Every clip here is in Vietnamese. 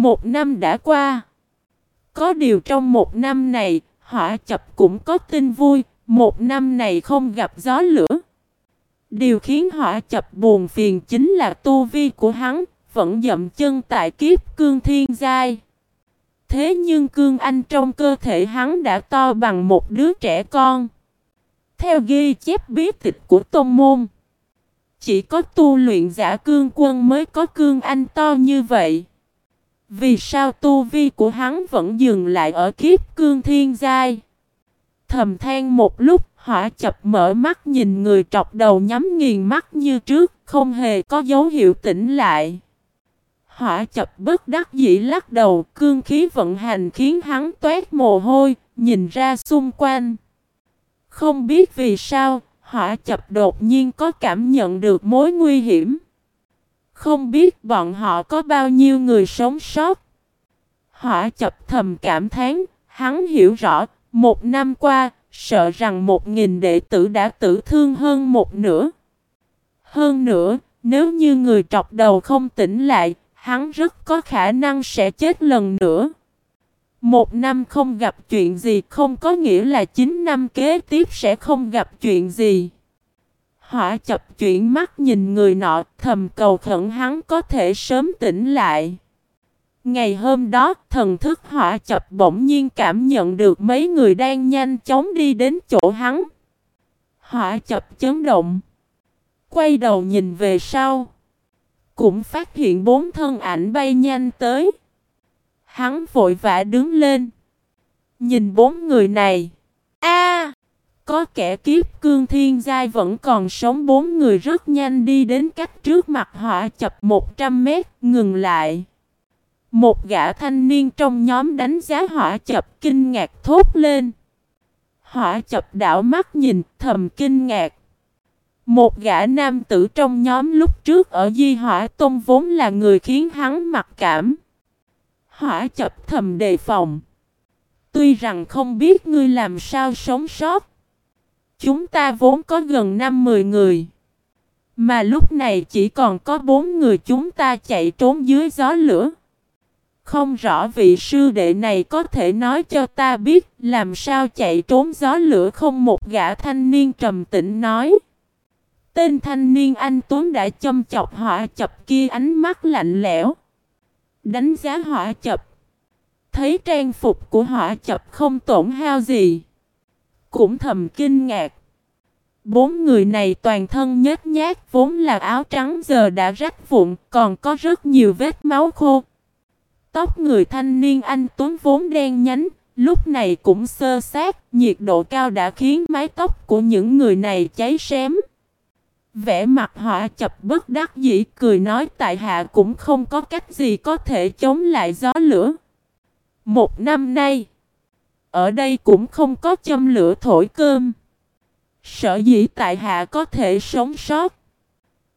Một năm đã qua. Có điều trong một năm này, hỏa chập cũng có tin vui, một năm này không gặp gió lửa. Điều khiến hỏa chập buồn phiền chính là tu vi của hắn, vẫn dậm chân tại kiếp cương thiên giai. Thế nhưng cương anh trong cơ thể hắn đã to bằng một đứa trẻ con. Theo ghi chép bí tịch của Tôn Môn, chỉ có tu luyện giả cương quân mới có cương anh to như vậy. Vì sao tu vi của hắn vẫn dừng lại ở kiếp cương thiên giai? Thầm than một lúc, hỏa chập mở mắt nhìn người trọc đầu nhắm nghiền mắt như trước, không hề có dấu hiệu tỉnh lại. Hỏa chập bất đắc dĩ lắc đầu, cương khí vận hành khiến hắn toát mồ hôi, nhìn ra xung quanh. Không biết vì sao, hỏa chập đột nhiên có cảm nhận được mối nguy hiểm. Không biết bọn họ có bao nhiêu người sống sót. Hỏa chập thầm cảm thán, hắn hiểu rõ, một năm qua, sợ rằng một nghìn đệ tử đã tử thương hơn một nửa. Hơn nữa, nếu như người trọc đầu không tỉnh lại, hắn rất có khả năng sẽ chết lần nữa. Một năm không gặp chuyện gì không có nghĩa là chín năm kế tiếp sẽ không gặp chuyện gì. Hỏa chập chuyển mắt nhìn người nọ thầm cầu khẩn hắn có thể sớm tỉnh lại. Ngày hôm đó, thần thức hỏa chập bỗng nhiên cảm nhận được mấy người đang nhanh chóng đi đến chỗ hắn. Hỏa chập chấn động. Quay đầu nhìn về sau. Cũng phát hiện bốn thân ảnh bay nhanh tới. Hắn vội vã đứng lên. Nhìn bốn người này. A, có kẻ kiếp cương thiên giai vẫn còn sống bốn người rất nhanh đi đến cách trước mặt hỏa chập 100 mét, ngừng lại. Một gã thanh niên trong nhóm đánh giá hỏa chập kinh ngạc thốt lên. Hỏa chập đảo mắt nhìn thầm kinh ngạc. Một gã nam tử trong nhóm lúc trước ở Di Hỏa Tôn vốn là người khiến hắn mặc cảm. Hỏa chập thầm đề phòng. Tuy rằng không biết ngươi làm sao sống sót. Chúng ta vốn có gần 5-10 người. Mà lúc này chỉ còn có 4 người chúng ta chạy trốn dưới gió lửa. Không rõ vị sư đệ này có thể nói cho ta biết làm sao chạy trốn gió lửa không một gã thanh niên trầm tĩnh nói. Tên thanh niên anh Tuấn đã châm chọc họa chập kia ánh mắt lạnh lẽo. Đánh giá họa chập. Thấy trang phục của họa chập không tổn hao gì. Cũng thầm kinh ngạc. Bốn người này toàn thân nhếch nhát vốn là áo trắng giờ đã rách vụn còn có rất nhiều vết máu khô. Tóc người thanh niên anh Tuấn vốn đen nhánh, lúc này cũng sơ sát, nhiệt độ cao đã khiến mái tóc của những người này cháy xém. vẻ mặt họ chập bất đắc dĩ cười nói tại hạ cũng không có cách gì có thể chống lại gió lửa. Một năm nay, ở đây cũng không có châm lửa thổi cơm. Sợ dĩ tại hạ có thể sống sót.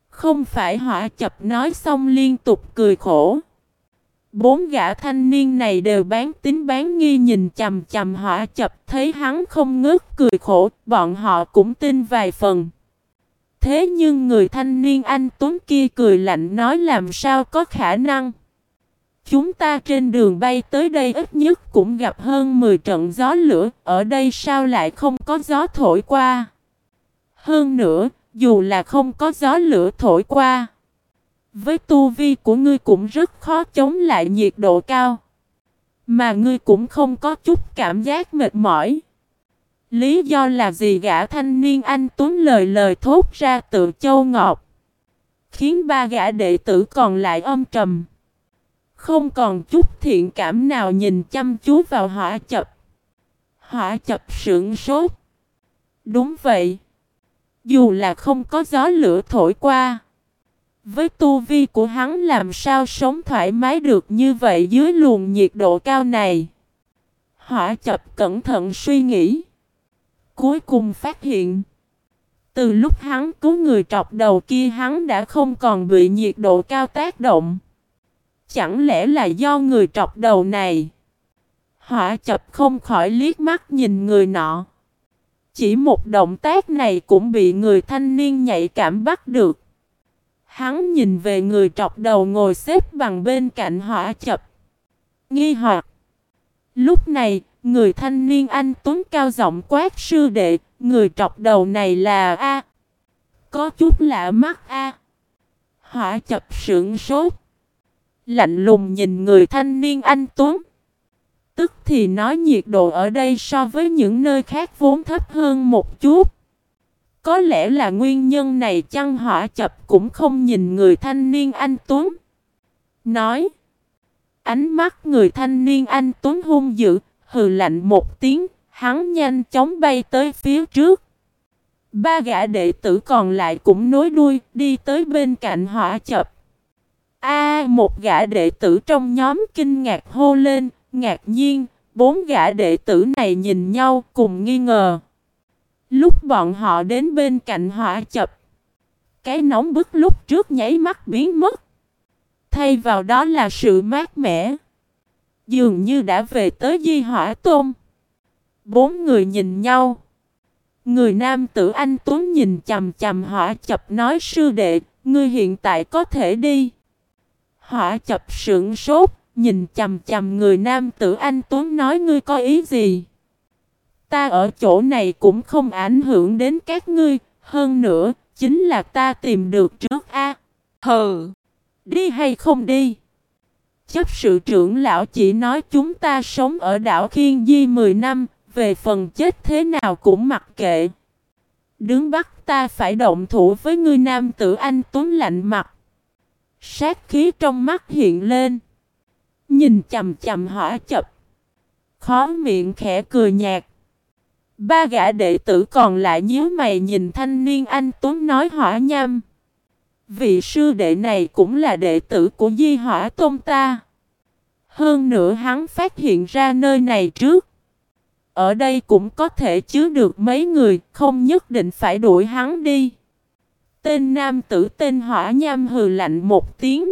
Không phải họa chập nói xong liên tục cười khổ. Bốn gã thanh niên này đều bán tính bán nghi nhìn chầm chầm họa chập thấy hắn không ngớt cười khổ, bọn họ cũng tin vài phần. Thế nhưng người thanh niên anh Tuấn kia cười lạnh nói làm sao có khả năng. Chúng ta trên đường bay tới đây ít nhất cũng gặp hơn 10 trận gió lửa, ở đây sao lại không có gió thổi qua. Hơn nữa, dù là không có gió lửa thổi qua, với tu vi của ngươi cũng rất khó chống lại nhiệt độ cao. Mà ngươi cũng không có chút cảm giác mệt mỏi. Lý do là gì gã thanh niên anh Tuấn lời lời thốt ra tự châu ngọt. Khiến ba gã đệ tử còn lại âm trầm. Không còn chút thiện cảm nào nhìn chăm chú vào hỏa chập. Hỏa chập sưởng sốt. Đúng vậy. Dù là không có gió lửa thổi qua. Với tu vi của hắn làm sao sống thoải mái được như vậy dưới luồng nhiệt độ cao này. Hỏa chập cẩn thận suy nghĩ. Cuối cùng phát hiện. Từ lúc hắn cứu người trọc đầu kia hắn đã không còn bị nhiệt độ cao tác động. Chẳng lẽ là do người trọc đầu này? Hỏa chập không khỏi liếc mắt nhìn người nọ. Chỉ một động tác này cũng bị người thanh niên nhạy cảm bắt được. Hắn nhìn về người trọc đầu ngồi xếp bằng bên cạnh hỏa chập. nghi hoặc. Lúc này, người thanh niên anh Tuấn cao giọng quát sư đệ, người trọc đầu này là A. Có chút lạ mắt A. Hỏa chập sững sốt. Lạnh lùng nhìn người thanh niên anh Tuấn. Tức thì nói nhiệt độ ở đây so với những nơi khác vốn thấp hơn một chút. Có lẽ là nguyên nhân này chăng hỏa chập cũng không nhìn người thanh niên anh Tuấn. Nói. Ánh mắt người thanh niên anh Tuấn hung dữ, hừ lạnh một tiếng, hắn nhanh chóng bay tới phía trước. Ba gã đệ tử còn lại cũng nối đuôi, đi tới bên cạnh hỏa chập. A, một gã đệ tử trong nhóm kinh ngạc hô lên, ngạc nhiên, bốn gã đệ tử này nhìn nhau cùng nghi ngờ. Lúc bọn họ đến bên cạnh hỏa chập, cái nóng bức lúc trước nháy mắt biến mất. Thay vào đó là sự mát mẻ. Dường như đã về tới di hỏa tôm. Bốn người nhìn nhau. Người nam tử anh Tuấn nhìn chầm chầm hỏa chập nói sư đệ, ngươi hiện tại có thể đi. Hỏa chập sững sốt, nhìn chầm chầm người nam tử anh Tuấn nói ngươi có ý gì. Ta ở chỗ này cũng không ảnh hưởng đến các ngươi, hơn nữa, chính là ta tìm được trước a. Hừ, đi hay không đi? Chấp sự trưởng lão chỉ nói chúng ta sống ở đảo Khiên Di 10 năm, về phần chết thế nào cũng mặc kệ. Đứng bắt ta phải động thủ với ngươi nam tử anh Tuấn lạnh mặt. Sát khí trong mắt hiện lên. Nhìn chầm chầm hỏa chập. Khó miệng khẽ cười nhạt. Ba gã đệ tử còn lại nhíu mày nhìn thanh niên anh Tuấn nói hỏa nhâm. Vị sư đệ này cũng là đệ tử của Di Hỏa Tôn ta. Hơn nữa hắn phát hiện ra nơi này trước. Ở đây cũng có thể chứa được mấy người, không nhất định phải đuổi hắn đi. Tên nam tử tên hỏa nham hừ lạnh một tiếng.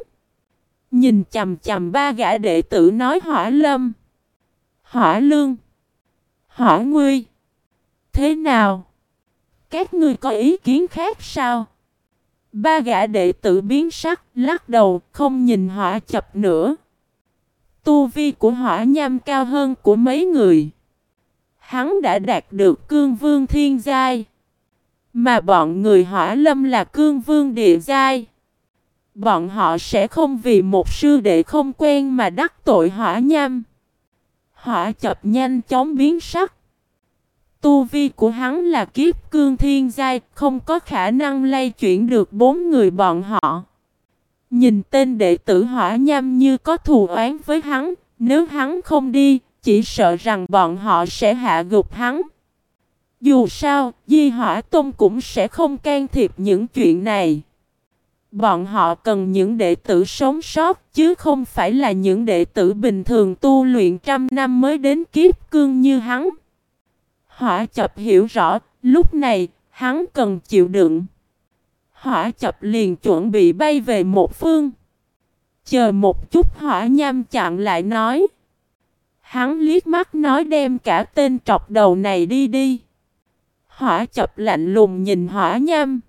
Nhìn chầm chầm ba gã đệ tử nói hỏa lâm. Hỏa lương. Hỏa nguy. Thế nào? Các ngươi có ý kiến khác sao? Ba gã đệ tử biến sắc, lắc đầu, không nhìn hỏa chập nữa. Tu vi của hỏa nham cao hơn của mấy người. Hắn đã đạt được cương vương thiên giai. Mà bọn người hỏa lâm là cương vương địa giai. Bọn họ sẽ không vì một sư đệ không quen mà đắc tội hỏa nham. Hỏa chập nhanh chóng biến sắc. Tu vi của hắn là kiếp cương thiên giai, không có khả năng lay chuyển được bốn người bọn họ. Nhìn tên đệ tử hỏa nham như có thù oán với hắn, nếu hắn không đi, chỉ sợ rằng bọn họ sẽ hạ gục hắn. Dù sao, Di Hỏa Tôn cũng sẽ không can thiệp những chuyện này. Bọn họ cần những đệ tử sống sót chứ không phải là những đệ tử bình thường tu luyện trăm năm mới đến kiếp cương như hắn. Hỏa chập hiểu rõ, lúc này, hắn cần chịu đựng. Hỏa chập liền chuẩn bị bay về một phương. Chờ một chút hỏa nham chặn lại nói. Hắn liếc mắt nói đem cả tên trọc đầu này đi đi. Hỏa chập lạnh lùng nhìn hỏa nham.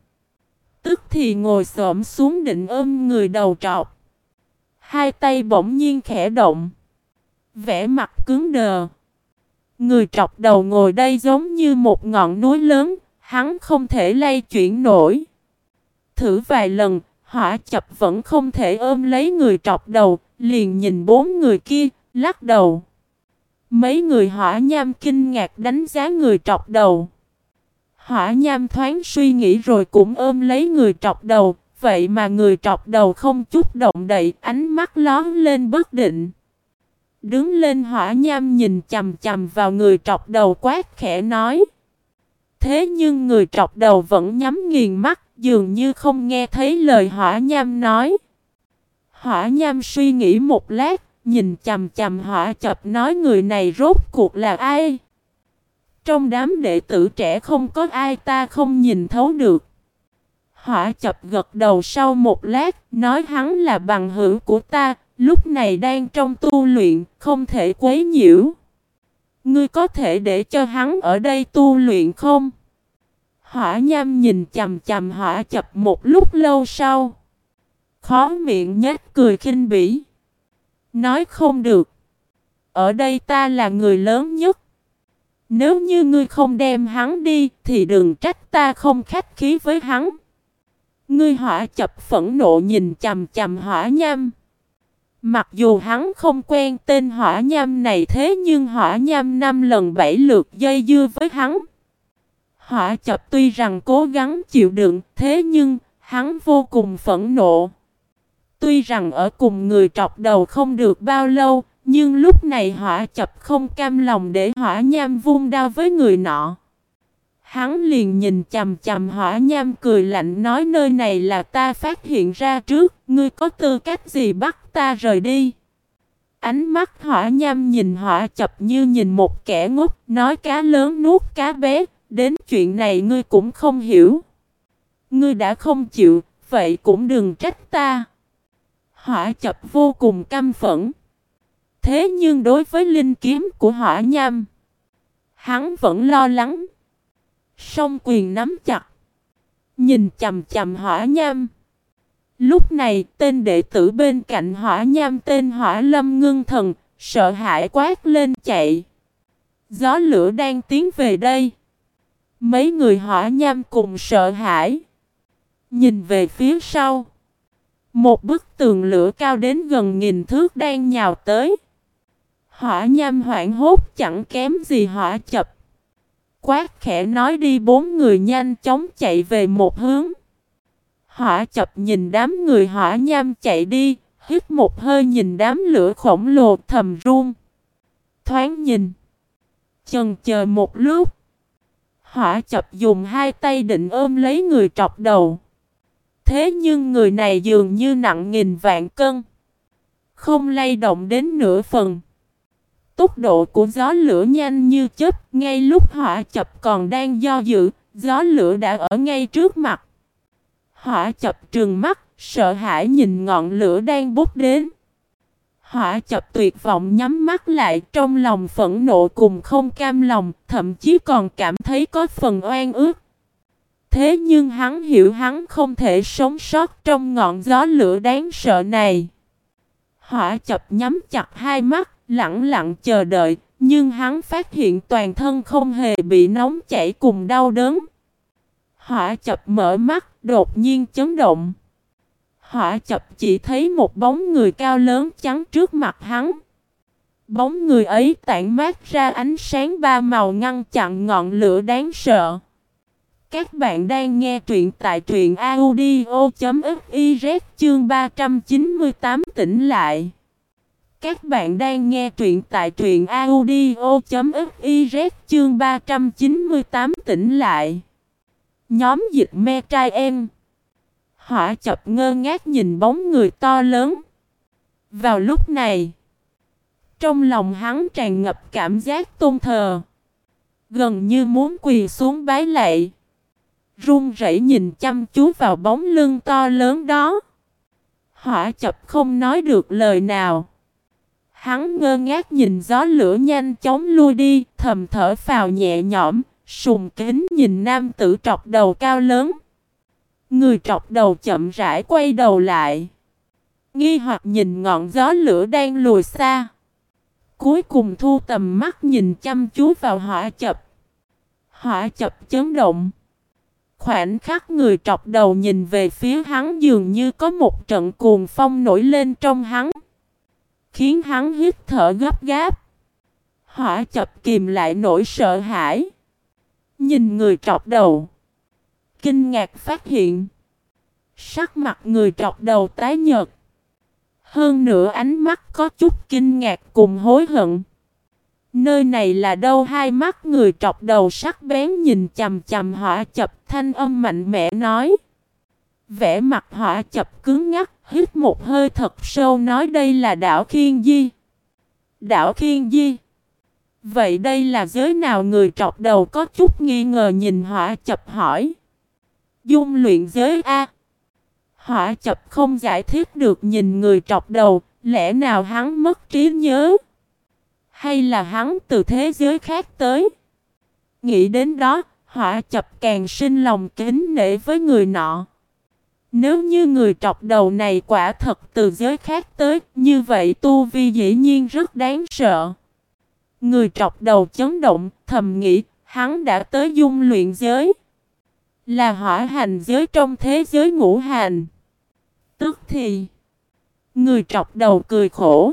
Tức thì ngồi xổm xuống định ôm người đầu trọc. Hai tay bỗng nhiên khẽ động. Vẽ mặt cứng đờ. Người trọc đầu ngồi đây giống như một ngọn núi lớn, hắn không thể lay chuyển nổi. Thử vài lần, hỏa chập vẫn không thể ôm lấy người trọc đầu, liền nhìn bốn người kia, lắc đầu. Mấy người hỏa nham kinh ngạc đánh giá người trọc đầu. Hỏa nham thoáng suy nghĩ rồi cũng ôm lấy người trọc đầu, vậy mà người trọc đầu không chút động đậy, ánh mắt lón lên bất định. Đứng lên hỏa nham nhìn chầm chầm vào người trọc đầu quát khẽ nói. Thế nhưng người trọc đầu vẫn nhắm nghiền mắt, dường như không nghe thấy lời hỏa nham nói. Hỏa nham suy nghĩ một lát, nhìn chầm chầm hỏa chập nói người này rốt cuộc là ai? Trong đám đệ tử trẻ không có ai ta không nhìn thấu được. Hỏa chập gật đầu sau một lát, nói hắn là bằng hữu của ta, lúc này đang trong tu luyện, không thể quấy nhiễu. Ngươi có thể để cho hắn ở đây tu luyện không? Hỏa nham nhìn chầm chầm hỏa chập một lúc lâu sau. Khó miệng nhếch cười khinh bỉ. Nói không được. ở đây ta là người lớn nhất. Nếu như ngươi không đem hắn đi, thì đừng trách ta không khách khí với hắn. Ngươi hỏa chập phẫn nộ nhìn chầm chầm hỏa nham. Mặc dù hắn không quen tên hỏa nham này thế nhưng hỏa nham năm lần bảy lượt dây dưa với hắn. Hỏa chập tuy rằng cố gắng chịu đựng thế nhưng hắn vô cùng phẫn nộ. Tuy rằng ở cùng người trọc đầu không được bao lâu, nhưng lúc này hỏa chập không cam lòng để hỏa nham vung đao với người nọ. Hắn liền nhìn chầm chầm hỏa nham cười lạnh nói nơi này là ta phát hiện ra trước, ngươi có tư cách gì bắt ta rời đi. Ánh mắt hỏa nham nhìn hỏa chập như nhìn một kẻ ngốc, nói cá lớn nuốt cá bé, đến chuyện này ngươi cũng không hiểu. Ngươi đã không chịu, vậy cũng đừng trách ta. Hỏa chập vô cùng căm phẫn. Thế nhưng đối với linh kiếm của hỏa nham, hắn vẫn lo lắng. Song quyền nắm chặt. Nhìn chầm chầm hỏa nham. Lúc này tên đệ tử bên cạnh hỏa nham tên hỏa lâm ngưng thần, sợ hãi quát lên chạy. Gió lửa đang tiến về đây. Mấy người hỏa nham cùng sợ hãi. Nhìn về phía sau. Một bức tường lửa cao đến gần nghìn thước đang nhào tới. Hỏa nham hoảng hốt chẳng kém gì hỏa chập. Quát khẽ nói đi bốn người nhanh chóng chạy về một hướng. Hỏa chập nhìn đám người hỏa nham chạy đi, hít một hơi nhìn đám lửa khổng lồ thầm run. Thoáng nhìn. Chần chờ một lúc. Hỏa chập dùng hai tay định ôm lấy người trọc đầu. Thế nhưng người này dường như nặng nghìn vạn cân. Không lay động đến nửa phần. Tốc độ của gió lửa nhanh như chớp, ngay lúc hỏa chập còn đang do dự, gió lửa đã ở ngay trước mặt. Hỏa chập trừng mắt, sợ hãi nhìn ngọn lửa đang bút đến. Hỏa chập tuyệt vọng nhắm mắt lại trong lòng phẫn nộ cùng không cam lòng, thậm chí còn cảm thấy có phần oan ước. Thế nhưng hắn hiểu hắn không thể sống sót trong ngọn gió lửa đáng sợ này. Hỏa chập nhắm chặt hai mắt, lặng lặng chờ đợi, nhưng hắn phát hiện toàn thân không hề bị nóng chảy cùng đau đớn. Hỏa chập mở mắt, đột nhiên chấn động. Hỏa chập chỉ thấy một bóng người cao lớn trắng trước mặt hắn. Bóng người ấy tản mát ra ánh sáng ba màu ngăn chặn ngọn lửa đáng sợ. Các bạn đang nghe truyện tại truyện audio.fiz chương 398 tỉnh lại. Các bạn đang nghe truyện tại truyện audio.fiz chương 398 tỉnh lại. Nhóm dịch me trai em. Hỏa chập ngơ ngác nhìn bóng người to lớn. Vào lúc này, trong lòng hắn tràn ngập cảm giác tôn thờ. Gần như muốn quỳ xuống bái lạy. Run rẩy nhìn chăm chú vào bóng lưng to lớn đó. Hỏa chập không nói được lời nào. Hắn ngơ ngác nhìn gió lửa nhanh chóng lui đi, thầm thở phào nhẹ nhõm, sùng kính nhìn nam tử trọc đầu cao lớn. Người trọc đầu chậm rãi quay đầu lại. Nghi hoặc nhìn ngọn gió lửa đang lùi xa. Cuối cùng thu tầm mắt nhìn chăm chú vào hỏa chập. Hỏa chập chấn động. Khoảnh khắc người trọc đầu nhìn về phía hắn dường như có một trận cuồng phong nổi lên trong hắn. Khiến hắn hít thở gấp gáp. Hỏa chập kìm lại nỗi sợ hãi. Nhìn người trọc đầu. Kinh ngạc phát hiện. Sắc mặt người trọc đầu tái nhợt. Hơn nữa ánh mắt có chút kinh ngạc cùng hối hận. Nơi này là đâu hai mắt người trọc đầu sắc bén nhìn chầm chầm hỏa chập thanh âm mạnh mẽ nói. Vẽ mặt hỏa chập cứng ngắc, hít một hơi thật sâu nói đây là đảo Khiên Di. Đảo Khiên Di. Vậy đây là giới nào người trọc đầu có chút nghi ngờ nhìn họa chập hỏi. Dung luyện giới A. Họa chập không giải thích được nhìn người trọc đầu, lẽ nào hắn mất trí nhớ? Hay là hắn từ thế giới khác tới? Nghĩ đến đó, họa chập càng sinh lòng kính nể với người nọ. Nếu như người trọc đầu này quả thật từ giới khác tới, như vậy tu vi dĩ nhiên rất đáng sợ. Người trọc đầu chấn động, thầm nghĩ, hắn đã tới dung luyện giới. Là hỏa hành giới trong thế giới ngũ hành. Tức thì, người trọc đầu cười khổ.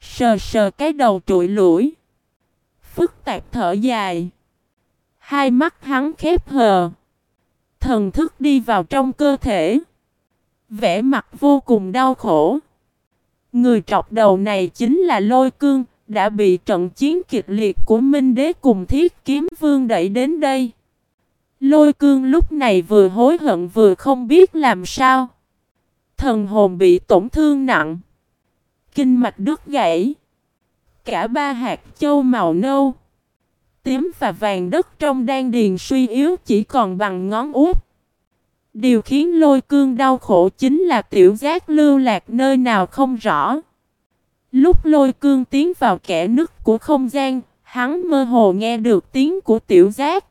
Sờ sờ cái đầu trụi lũi. Phức tạp thở dài. Hai mắt hắn khép hờ. Thần thức đi vào trong cơ thể. Vẻ mặt vô cùng đau khổ. Người trọc đầu này chính là lôi cương, đã bị trận chiến kịch liệt của Minh Đế cùng Thiết Kiếm Vương đẩy đến đây. Lôi cương lúc này vừa hối hận vừa không biết làm sao. Thần hồn bị tổn thương nặng. Kinh mạch đứt gãy. Cả ba hạt châu màu nâu. Tím và vàng đất trong đan điền suy yếu chỉ còn bằng ngón út. Điều khiến lôi cương đau khổ chính là tiểu giác lưu lạc nơi nào không rõ. Lúc lôi cương tiến vào kẻ nứt của không gian, hắn mơ hồ nghe được tiếng của tiểu giác.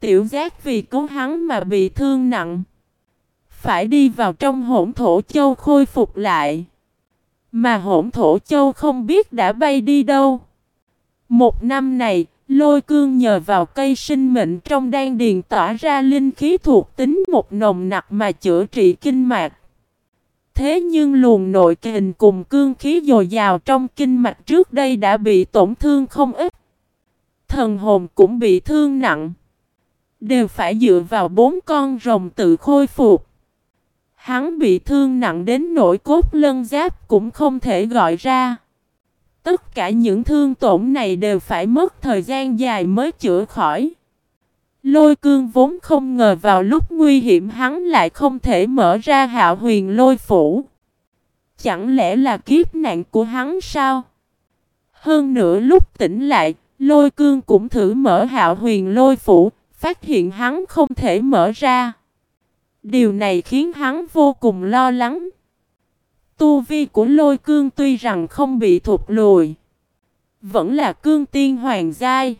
Tiểu giác vì cứu hắn mà bị thương nặng. Phải đi vào trong hỗn thổ châu khôi phục lại. Mà hỗn thổ châu không biết đã bay đi đâu. Một năm này, lôi cương nhờ vào cây sinh mệnh trong đan điền tỏa ra linh khí thuộc tính một nồng nặc mà chữa trị kinh mạch. Thế nhưng luồng nội kình cùng cương khí dồi dào trong kinh mạch trước đây đã bị tổn thương không ít. Thần hồn cũng bị thương nặng. Đều phải dựa vào bốn con rồng tự khôi phục. Hắn bị thương nặng đến nỗi cốt lân giáp cũng không thể gọi ra. Tất cả những thương tổn này đều phải mất thời gian dài mới chữa khỏi. Lôi cương vốn không ngờ vào lúc nguy hiểm hắn lại không thể mở ra hạo huyền lôi phủ. Chẳng lẽ là kiếp nạn của hắn sao? Hơn nữa lúc tỉnh lại, lôi cương cũng thử mở hạo huyền lôi phủ, phát hiện hắn không thể mở ra. Điều này khiến hắn vô cùng lo lắng. Tu vi của lôi cương tuy rằng không bị thụt lùi. Vẫn là cương tiên hoàng giai.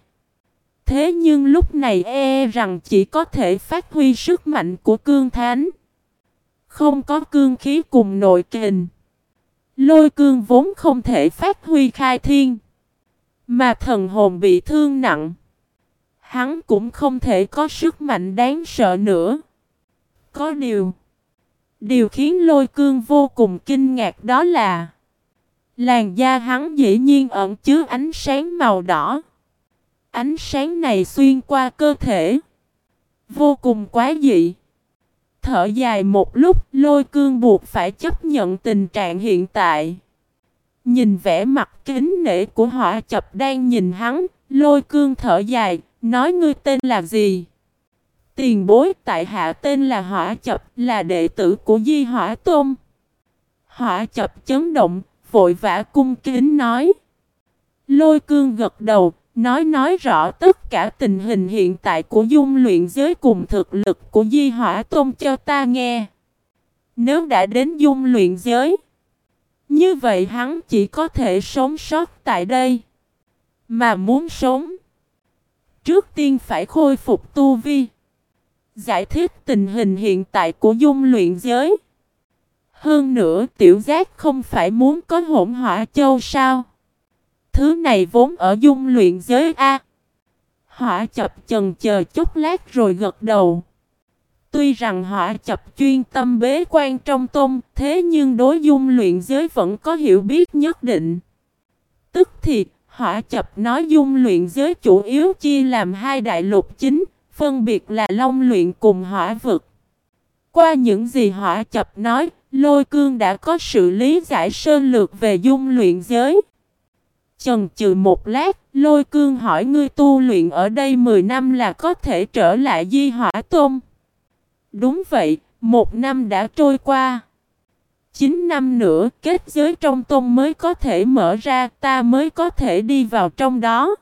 Thế nhưng lúc này e, e rằng chỉ có thể phát huy sức mạnh của cương thánh. Không có cương khí cùng nội kình. Lôi cương vốn không thể phát huy khai thiên. Mà thần hồn bị thương nặng. Hắn cũng không thể có sức mạnh đáng sợ nữa. Có điều. Điều khiến lôi cương vô cùng kinh ngạc đó là. Làn da hắn dĩ nhiên ẩn chứa ánh sáng màu đỏ. Ánh sáng này xuyên qua cơ thể. Vô cùng quá dị. Thở dài một lúc lôi cương buộc phải chấp nhận tình trạng hiện tại. Nhìn vẻ mặt kính nể của họ chập đang nhìn hắn, lôi cương thở dài, nói ngươi tên là gì? Tiền bối tại hạ tên là hỏa chập, là đệ tử của Di Hỏa Tôn. Hỏa chập chấn động, vội vã cung kính nói. Lôi cương gật đầu, nói nói rõ tất cả tình hình hiện tại của dung luyện giới cùng thực lực của Di Hỏa Tôn cho ta nghe. Nếu đã đến dung luyện giới, như vậy hắn chỉ có thể sống sót tại đây. Mà muốn sống, trước tiên phải khôi phục tu vi. Giải thích tình hình hiện tại của dung luyện giới. Hơn nữa tiểu giác không phải muốn có hỗn hỏa châu sao? Thứ này vốn ở dung luyện giới A. Hỏa chập chần chờ chút lát rồi gật đầu. Tuy rằng hỏa chập chuyên tâm bế quan trong tôn, thế nhưng đối dung luyện giới vẫn có hiểu biết nhất định. Tức thì, hỏa chập nói dung luyện giới chủ yếu chia làm hai đại lục chính, phân biệt là long luyện cùng hỏa vực. Qua những gì hỏa chập nói, Lôi cương đã có sự lý giải sơ lược về dung luyện giới. Chần chừ một lát, lôi cương hỏi ngươi tu luyện ở đây 10 năm là có thể trở lại di hỏa tôm. Đúng vậy, một năm đã trôi qua. 9 năm nữa kết giới trong tôm mới có thể mở ra ta mới có thể đi vào trong đó.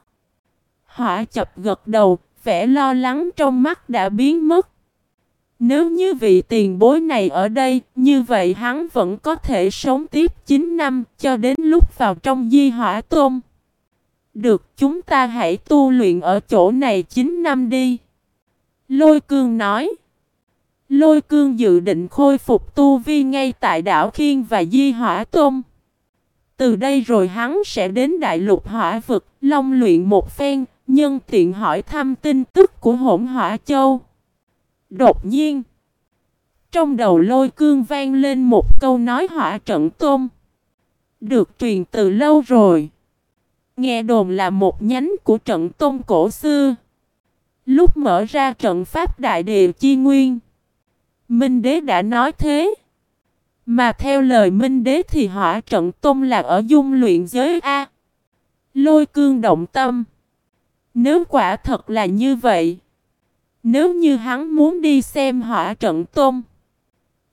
Hỏa chập gật đầu, vẻ lo lắng trong mắt đã biến mất. Nếu như vị tiền bối này ở đây, như vậy hắn vẫn có thể sống tiếp 9 năm cho đến lúc vào trong di hỏa tôm. Được, chúng ta hãy tu luyện ở chỗ này 9 năm đi. Lôi cương nói. Lôi cương dự định khôi phục tu vi ngay tại đảo Khiên và di hỏa tôm. Từ đây rồi hắn sẽ đến đại lục hỏa vực, long luyện một phen, nhân tiện hỏi thăm tin tức của hỗn hỏa châu. Đột nhiên, trong đầu lôi cương vang lên một câu nói hỏa trận tôm. Được truyền từ lâu rồi. Nghe đồn là một nhánh của trận tôm cổ xưa. Lúc mở ra trận pháp đại địa chi nguyên. Minh đế đã nói thế. Mà theo lời Minh đế thì hỏa trận tôm là ở dung luyện giới A. Lôi cương động tâm. Nếu quả thật là như vậy. Nếu như hắn muốn đi xem hỏa trận tôm.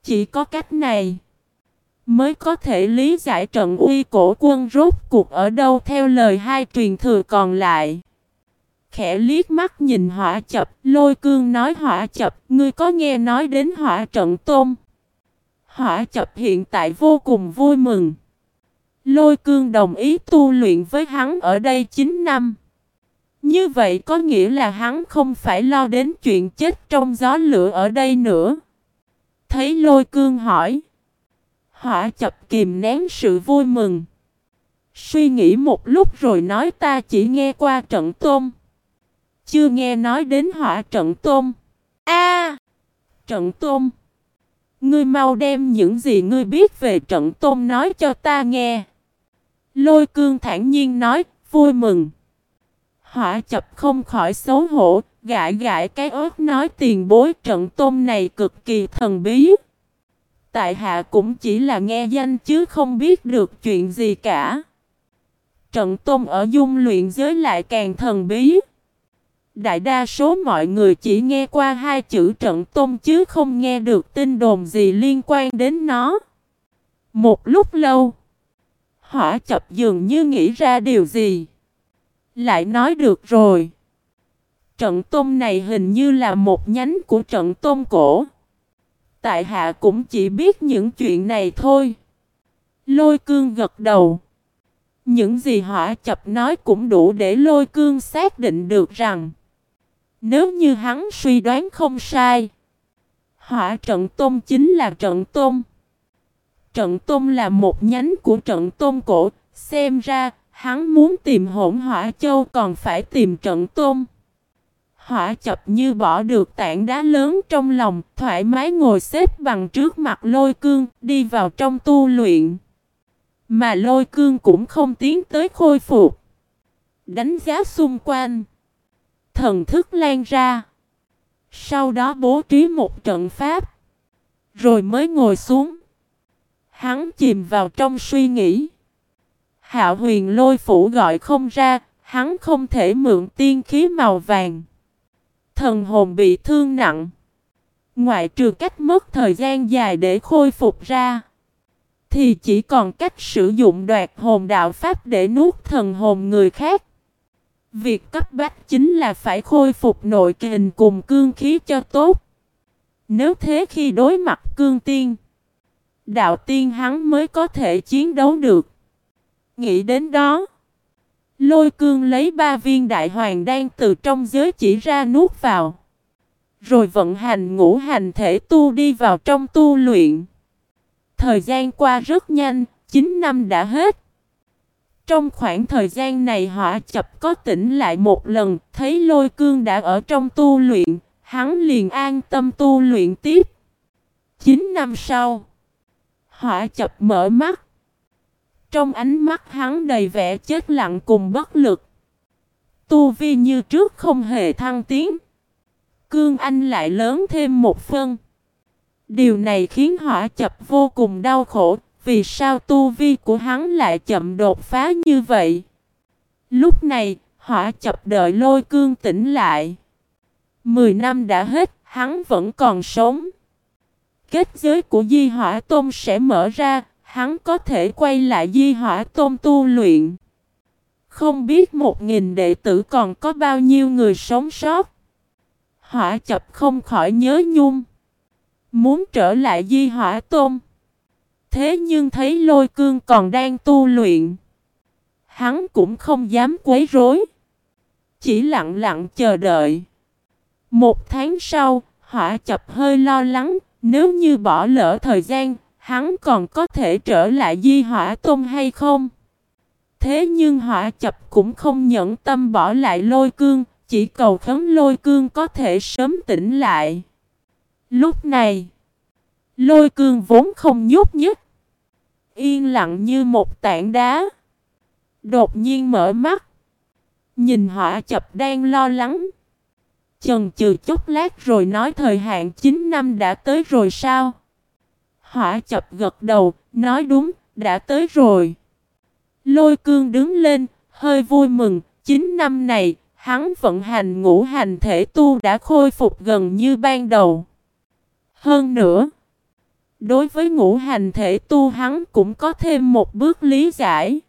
Chỉ có cách này. Mới có thể lý giải trận uy cổ quân rốt cuộc ở đâu theo lời hai truyền thừa còn lại. Khẽ liếc mắt nhìn hỏa chập, lôi cương nói hỏa chập, ngươi có nghe nói đến hỏa trận tôm. Hỏa chập hiện tại vô cùng vui mừng. Lôi cương đồng ý tu luyện với hắn ở đây 9 năm. Như vậy có nghĩa là hắn không phải lo đến chuyện chết trong gió lửa ở đây nữa. Thấy lôi cương hỏi. Hỏa chập kìm nén sự vui mừng. Suy nghĩ một lúc rồi nói ta chỉ nghe qua trận tôm. Chưa nghe nói đến hỏa trận tôm. A, Trận tôm. Ngươi mau đem những gì ngươi biết về trận tôm nói cho ta nghe. Lôi cương thản nhiên nói, vui mừng. Hỏa chập không khỏi xấu hổ, gãi gãi cái ớt nói tiền bối trận tôm này cực kỳ thần bí. Tại hạ cũng chỉ là nghe danh chứ không biết được chuyện gì cả. Trận tôm ở dung luyện giới lại càng thần bí. Đại đa số mọi người chỉ nghe qua hai chữ trận tôm chứ không nghe được tin đồn gì liên quan đến nó. Một lúc lâu, hỏa chập dường như nghĩ ra điều gì. Lại nói được rồi. Trận tôm này hình như là một nhánh của trận tôm cổ. Tại hạ cũng chỉ biết những chuyện này thôi. Lôi cương gật đầu. Những gì hỏa chập nói cũng đủ để lôi cương xác định được rằng, Nếu như hắn suy đoán không sai, Hỏa trận tôm chính là trận tôm Trận tôm là một nhánh của trận tôm cổ Xem ra hắn muốn tìm hỗn hỏa châu còn phải tìm trận tôm Hỏa chập như bỏ được tảng đá lớn trong lòng, thoải mái ngồi xếp bằng trước mặt lôi cương, đi vào trong tu luyện. Mà lôi cương cũng không tiến tới khôi phục. Đánh giá xung quanh. Thần thức lan ra. Sau đó bố trí một trận pháp. Rồi mới ngồi xuống. Hắn chìm vào trong suy nghĩ. Hạo huyền lôi phủ gọi không ra, hắn không thể mượn tiên khí màu vàng thần hồn bị thương nặng. Ngoại trừ cách mất thời gian dài để khôi phục ra. Thì chỉ còn cách sử dụng đoạt hồn đạo pháp để nuốt thần hồn người khác. Việc cấp bách chính là phải khôi phục nội kình cùng cương khí cho tốt. Nếu thế khi đối mặt cương tiên, đạo tiên hắn mới có thể chiến đấu được. Nghĩ đến đó, Lôi cương lấy ba viên đại hoàng đan từ trong giới chỉ ra nuốt vào. Rồi vận hành ngũ hành thể tu đi vào trong tu luyện. Thời gian qua rất nhanh, 9 năm đã hết. Trong khoảng thời gian này hỏa chập có tỉnh lại một lần, thấy lôi cương đã ở trong tu luyện, hắn liền an tâm tu luyện tiếp. 9 năm sau, hỏa chập mở mắt. Trong ánh mắt hắn đầy vẻ chết lặng cùng bất lực. Tu vi như trước không hề thăng tiến. Cương Anh lại lớn thêm một phân. Điều này khiến hỏa chập vô cùng đau khổ. Vì sao tu vi của hắn lại chậm đột phá như vậy? Lúc này, hỏa chập đợi lôi cương tỉnh lại. Mười năm đã hết, hắn vẫn còn sống. Kết giới của Di Hỏa Tôn sẽ mở ra, hắn có thể quay lại di hỏa tôn tu luyện. Không biết một nghìn đệ tử còn có bao nhiêu người sống sót. Hỏa chập không khỏi nhớ nhung. Muốn trở lại di hỏa tôn. Thế nhưng thấy lôi cương còn đang tu luyện. Hắn cũng không dám quấy rối. Chỉ lặng lặng chờ đợi. Một tháng sau, hỏa chập hơi lo lắng. Nếu như bỏ lỡ thời gian, hắn còn có thể trở lại di hỏa tông hay không? Thế nhưng hỏa chập cũng không nhẫn tâm bỏ lại lôi cương, chỉ cầu khấn lôi cương có thể sớm tỉnh lại. Lúc này, lôi cương vốn không nhúc nhích, yên lặng như một tảng đá. Đột nhiên mở mắt, nhìn hỏa chập đang lo lắng. Chần chừ chút lát rồi nói thời hạn 9 năm đã tới rồi sao? Hỏa chập gật đầu, nói đúng, đã tới rồi. Lôi cương đứng lên, hơi vui mừng, 9 năm này, hắn vận hành ngũ hành thể tu đã khôi phục gần như ban đầu. Hơn nữa, đối với ngũ hành thể tu hắn cũng có thêm một bước lý giải.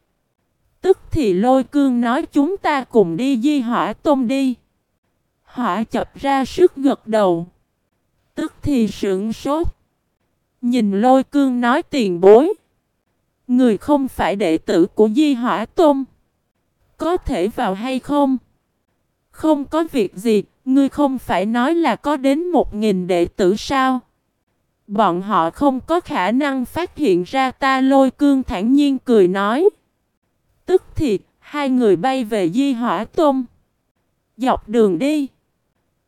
Tức thì lôi cương nói chúng ta cùng đi di hỏa tôm đi. Hỏa chập ra sức gật đầu. Tức thì sững sốt. Nhìn lôi cương nói tiền bối. Người không phải đệ tử của Di Hỏa Tôn. Có thể vào hay không? Không có việc gì, ngươi không phải nói là có đến một nghìn đệ tử sao? Bọn họ không có khả năng phát hiện ra ta lôi cương thản nhiên cười nói. Tức thì, hai người bay về Di Hỏa Tôn. Dọc đường đi.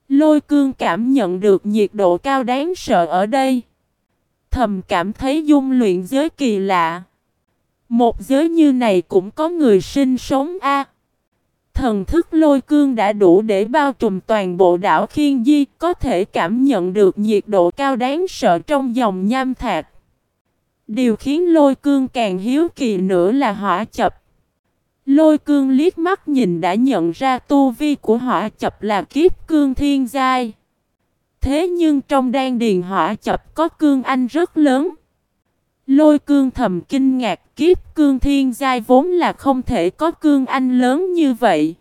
Lôi cương cảm nhận được nhiệt độ cao đáng sợ ở đây. Thầm cảm thấy dung luyện giới kỳ lạ. Một giới như này cũng có người sinh sống a. thần thức lôi cương đã đủ để bao trùm toàn bộ đảo Khiên Di, có thể cảm nhận được nhiệt độ cao đáng sợ trong dòng nham thạch. Điều khiến lôi cương càng hiếu kỳ nữa là hỏa chập. Lôi cương liếc mắt nhìn đã nhận ra tu vi của hỏa chập là kiếp cương thiên giai. Thế nhưng trong đan điền hỏa chập có cương anh rất lớn. Lôi cương thầm kinh ngạc kiếp cương thiên giai vốn là không thể có cương anh lớn như vậy.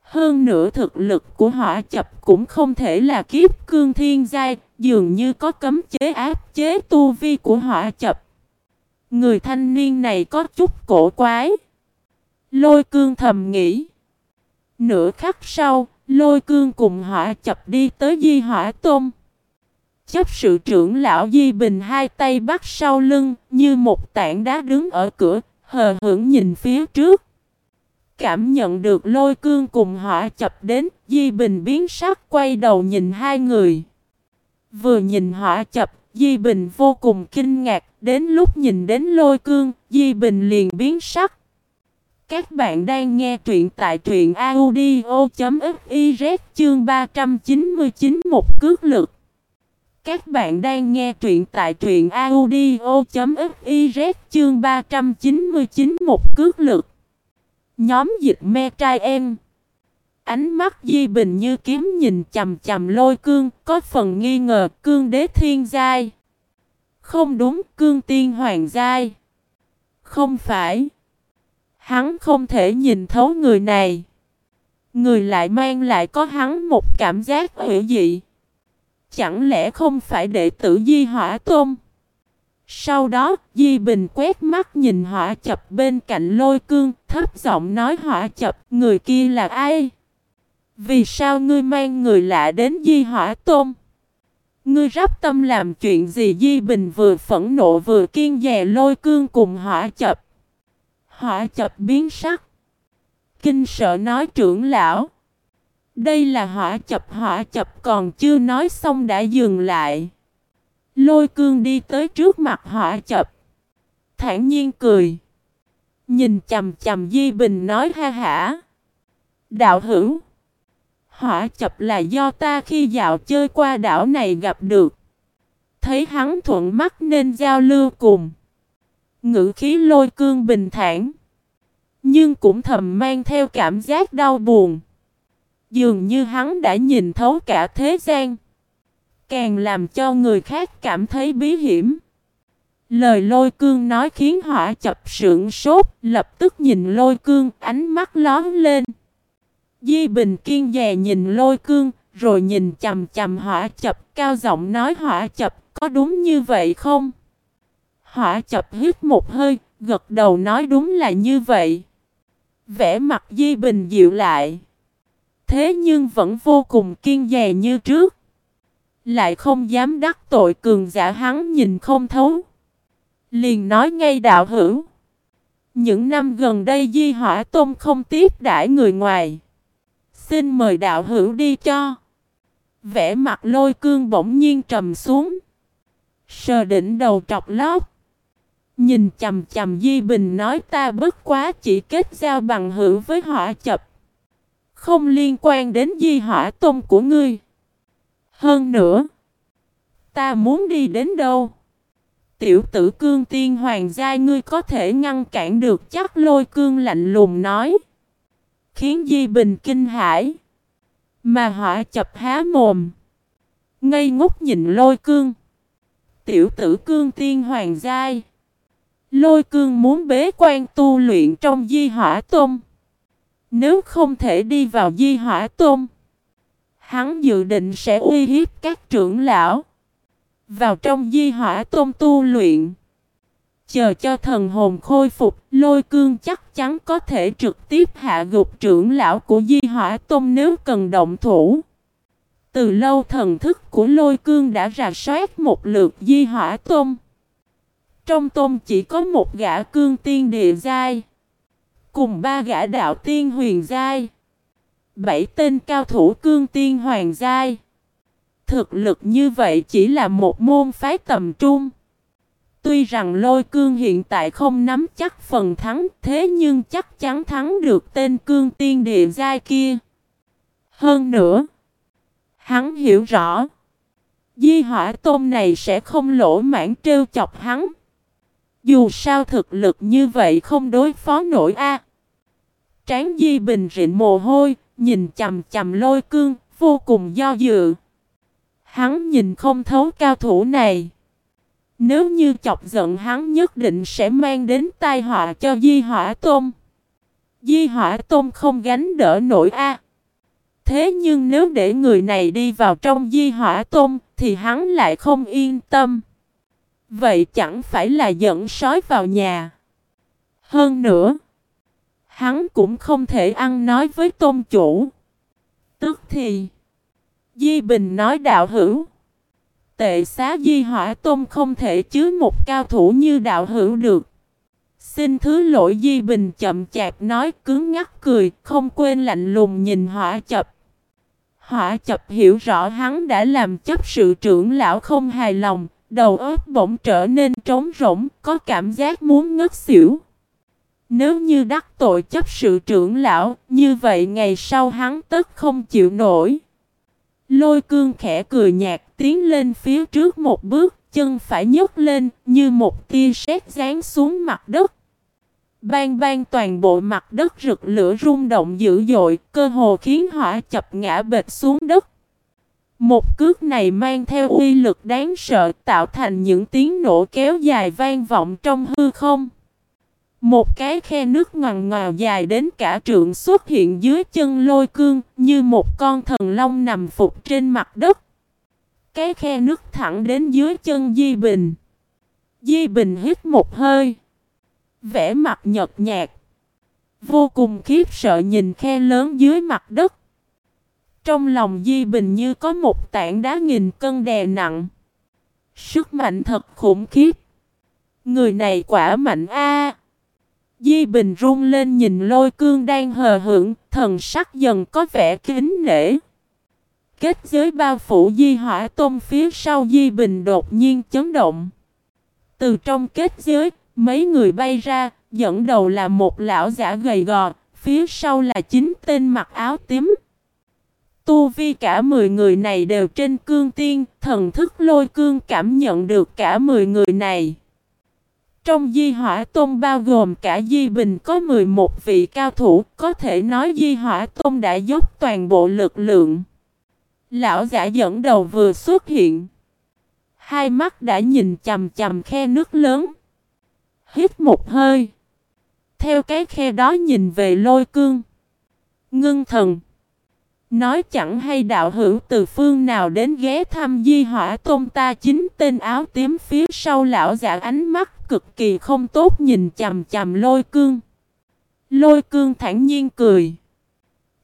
Hơn nữa thực lực của hỏa chập cũng không thể là kiếp cương thiên giai, dường như có cấm chế áp chế tu vi của hỏa chập. Người thanh niên này có chút cổ quái. Lôi cương thầm nghĩ. Nửa khắc sau, lôi cương cùng hỏa chập đi tới di hỏa tôm. Chấp sự trưởng lão Di Bình hai tay bắt sau lưng, như một tảng đá đứng ở cửa, hờ hững nhìn phía trước. Cảm nhận được lôi cương cùng hỏa chập đến, Di Bình biến sắc quay đầu nhìn hai người. Vừa nhìn hỏa chập, Di Bình vô cùng kinh ngạc, đến lúc nhìn đến lôi cương, Di Bình liền biến sắc. Các bạn đang nghe truyện tại truyện audio.fiz chương 399 một cước lực. Các bạn đang nghe truyện tại truyện audio.fiz chương 399 một cước lực. Nhóm dịch me trai em. Ánh mắt Di Bình như kiếm nhìn chầm chầm lôi cương, có phần nghi ngờ cương đế thiên giai. Không đúng, cương tiên hoàng giai. Không phải. Hắn không thể nhìn thấu người này. Người lại mang lại có hắn một cảm giác hữu dị. Chẳng lẽ không phải đệ tử Di Hỏa Tôn? Sau đó, Di Bình quét mắt nhìn hỏa chập bên cạnh lôi cương, thấp giọng nói hỏa chập, người kia là ai? Vì sao ngươi mang người lạ đến Di Hỏa Tôn? Ngươi rắp tâm làm chuyện gì Di Bình vừa phẫn nộ vừa kiên dè lôi cương cùng hỏa chập. Hỏa chập biến sắc. Kinh sợ nói, trưởng lão. Đây là hỏa chập hỏa chập còn chưa nói xong đã dừng lại. Lôi cương đi tới trước mặt hỏa chập. Thản nhiên cười. Nhìn chầm chầm Di Bình nói, ha hả. Đạo hữu. Hỏa chập là do ta khi dạo chơi qua đảo này gặp được. Thấy hắn thuận mắt nên giao lưu cùng. Ngữ khí lôi cương bình thản. Nhưng cũng thầm mang theo cảm giác đau buồn. Dường như hắn đã nhìn thấu cả thế gian. Càng làm cho người khác cảm thấy bí hiểm. Lời lôi cương nói khiến hỏa chập sượng sốt, lập tức nhìn lôi cương, ánh mắt lón lên. Di Bình kiên dè nhìn lôi cương, rồi nhìn chầm chầm hỏa chập, cao giọng nói hỏa chập, có đúng như vậy không? Hỏa chập hít một hơi, gật đầu nói đúng là như vậy. Vẽ mặt Di Bình dịu lại. Thế nhưng vẫn vô cùng kiên dè như trước. Lại không dám đắc tội cường giả hắn nhìn không thấu. Liền nói ngay đạo hữu. Những năm gần đây Di Hỏa Tôn không tiếp đãi người ngoài. Xin mời đạo hữu đi cho. Vẽ mặt lôi cương bỗng nhiên trầm xuống. Sờ đỉnh đầu trọc lót. Nhìn chầm chầm Di Bình nói ta bất quá chỉ kết giao bằng hữu với họ chập. Không liên quan đến Di Hỏa Tôn của ngươi. Hơn nữa. Ta muốn đi đến đâu? Tiểu tử cương tiên hoàng gia ngươi có thể ngăn cản được chắc lôi cương lạnh lùng nói. Khiến Di Bình kinh hãi. Mà họa chập há mồm. Ngây ngốc nhìn lôi cương. Tiểu tử cương tiên hoàng giai. Lôi cương muốn bế quan tu luyện trong di hỏa tôm. Nếu không thể đi vào di hỏa tôm. Hắn dự định sẽ uy hiếp các trưởng lão. Vào trong di hỏa tôm tu luyện. Chờ cho thần hồn khôi phục, lôi cương chắc chắn có thể trực tiếp hạ gục trưởng lão của Di Hỏa tôm nếu cần động thủ. Từ lâu thần thức của lôi cương đã rà soát một lượt Di Hỏa tôm. Trong tôm chỉ có một gã cương tiên địa giai, cùng ba gã đạo tiên huyền giai, bảy tên cao thủ cương tiên hoàng giai. Thực lực như vậy chỉ là một môn phái tầm trung. Tuy rằng lôi cương hiện tại không nắm chắc phần thắng thế nhưng chắc chắn thắng được tên cương tiên địa giai kia. Hơn nữa, hắn hiểu rõ, di hỏa tôm này sẽ không lỗ mãn trêu chọc hắn. Dù sao thực lực như vậy không đối phó nổi a. Tráng di bình rịn mồ hôi, nhìn chầm chầm lôi cương, vô cùng do dự. Hắn nhìn không thấu cao thủ này. Nếu như chọc giận hắn nhất định sẽ mang đến tai họa cho Di Hỏa Tôn. Di Hỏa Tôn không gánh đỡ nổi a. Thế nhưng nếu để người này đi vào trong Di Hỏa Tôn thì hắn lại không yên tâm. Vậy chẳng phải là dẫn sói vào nhà. Hơn nữa, hắn cũng không thể ăn nói với tôn chủ. Tức thì, Di Bình nói đạo hữu. Tệ xá di hỏa tôn không thể chứa một cao thủ như đạo hữu được. Xin thứ lỗi Di Bình chậm chạp nói cứng ngắc cười, không quên lạnh lùng nhìn hỏa chập. Hỏa chập hiểu rõ hắn đã làm chấp sự trưởng lão không hài lòng, đầu óc bỗng trở nên trống rỗng, có cảm giác muốn ngất xỉu. Nếu như đắc tội chấp sự trưởng lão, như vậy ngày sau hắn tất không chịu nổi. Lôi cương khẽ cười nhạt tiến lên phía trước một bước, chân phải nhấc lên như một tia sét dán xuống mặt đất. bang bang toàn bộ mặt đất rực lửa rung động dữ dội, cơ hồ khiến hỏa chập ngã bệt xuống đất. Một cước này mang theo uy lực đáng sợ tạo thành những tiếng nổ kéo dài vang vọng trong hư không. Một cái khe nước ngoằn ngào dài đến cả trượng xuất hiện dưới chân lôi cương như một con thần long nằm phục trên mặt đất. Cái khe nước thẳng đến dưới chân Di Bình. Di Bình hít một hơi. Vẽ mặt nhợt nhạt. Vô cùng khiếp sợ nhìn khe lớn dưới mặt đất. Trong lòng Di Bình như có một tảng đá nghìn cân đè nặng. Sức mạnh thật khủng khiếp. Người này quả mạnh a. Di Bình run lên nhìn lôi cương đang hờ hững, thần sắc dần có vẻ kính nể. Kết giới bao phủ Di Hỏa Tôn phía sau Di Bình đột nhiên chấn động. Từ trong kết giới, mấy người bay ra, dẫn đầu là một lão giả gầy gò, phía sau là chính tên mặc áo tím. Tu vi cả 10 người này đều trên cương tiên, thần thức lôi cương cảm nhận được cả 10 người này. Trong di hỏa tôn bao gồm cả di bình có 11 vị cao thủ, có thể nói di hỏa tôn đã dốc toàn bộ lực lượng. Lão giả dẫn đầu vừa xuất hiện. Hai mắt đã nhìn chầm chầm khe nước lớn. Hít một hơi. Theo cái khe đó nhìn về lôi cương. Ngưng thần. Nói chẳng hay đạo hữu từ phương nào đến ghé thăm di hỏa tôn ta chính tên áo tím phía sau lão giả ánh mắt cực kỳ không tốt nhìn chầm chầm lôi cương. Lôi cương thản nhiên cười.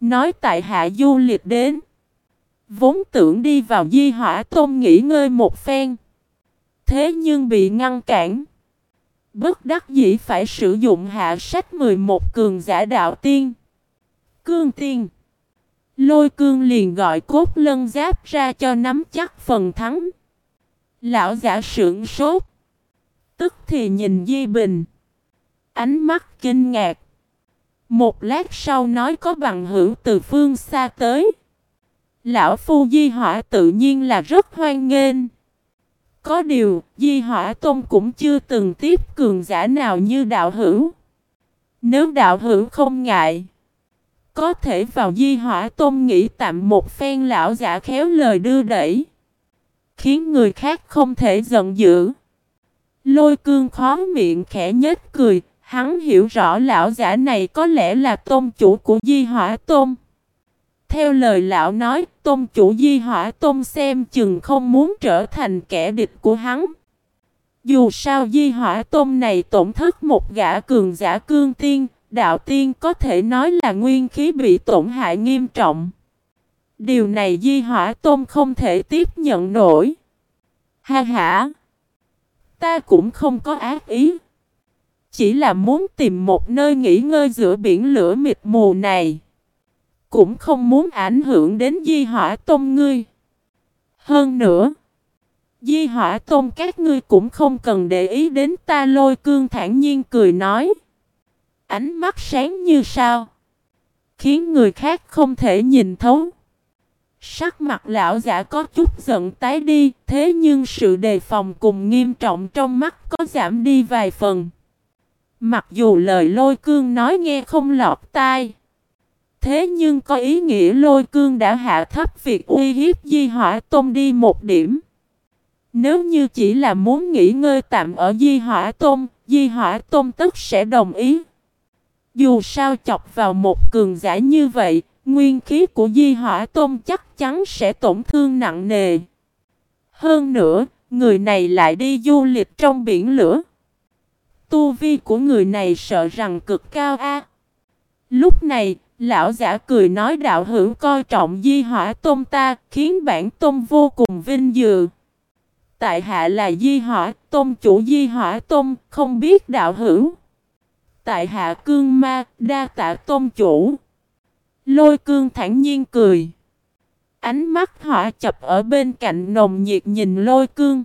Nói tại hạ du liệt đến. Vốn tưởng đi vào di hỏa tôn nghỉ ngơi một phen. Thế nhưng bị ngăn cản. Bất đắc dĩ phải sử dụng hạ sách 11 cường giả đạo tiên. Cương tiên. Lôi cương liền gọi cốt lân giáp ra cho nắm chắc phần thắng. Lão giả sưởng sốt. Tức thì nhìn Di Bình. Ánh mắt kinh ngạc. Một lát sau nói có bằng hữu từ phương xa tới. Lão Phu Di Hỏa tự nhiên là rất hoan nghênh. Có điều, Di Hỏa Tôn cũng chưa từng tiếp cường giả nào như đạo hữu. Nếu đạo hữu không ngại, có thể vào Di Hỏa Tôn nghĩ tạm một phen lão giả khéo lời đưa đẩy, khiến người khác không thể giận dữ. Lôi cương khó miệng khẽ nhếch cười, hắn hiểu rõ lão giả này có lẽ là tôn chủ của Di Hỏa Tôn. Theo lời lão nói, tôn chủ di hỏa tôn xem chừng không muốn trở thành kẻ địch của hắn. Dù sao di hỏa tôn này tổn thất một gã cường giả cương tiên, đạo tiên có thể nói là nguyên khí bị tổn hại nghiêm trọng. Điều này di hỏa tôn không thể tiếp nhận nổi. Ha ha! Ta cũng không có ác ý. Chỉ là muốn tìm một nơi nghỉ ngơi giữa biển lửa mịt mù này. Cũng không muốn ảnh hưởng đến di hỏa tôn ngươi. Hơn nữa, di hỏa tôn các ngươi cũng không cần để ý đến ta lôi cương thản nhiên cười nói. Ánh mắt sáng như sao. Khiến người khác không thể nhìn thấu. Sắc mặt lão giả có chút giận tái đi, thế nhưng sự đề phòng cùng nghiêm trọng trong mắt có giảm đi vài phần. Mặc dù lời lôi cương nói nghe không lọt tai. Thế nhưng có ý nghĩa lôi cương đã hạ thấp việc uy hiếp di hỏa tôn đi một điểm. Nếu như chỉ là muốn nghỉ ngơi tạm ở di hỏa tôn, di hỏa tôn tức sẽ đồng ý. Dù sao chọc vào một cường giả như vậy, nguyên khí của di hỏa tôn chắc chắn sẽ tổn thương nặng nề. Hơn nữa, người này lại đi du lịch trong biển lửa. Tu vi của người này sợ rằng cực cao a. Lúc này, Lão giả cười nói đạo hữu coi trọng di hỏa tôn ta, khiến bản tôn vô cùng vinh dự. Tại hạ là di hỏa, tôn chủ di hỏa tôn, không biết đạo hữu. Tại hạ cương ma, đa tạ tôn chủ. Lôi cương thản nhiên cười. Ánh mắt hỏa chập ở bên cạnh nồng nhiệt nhìn lôi cương.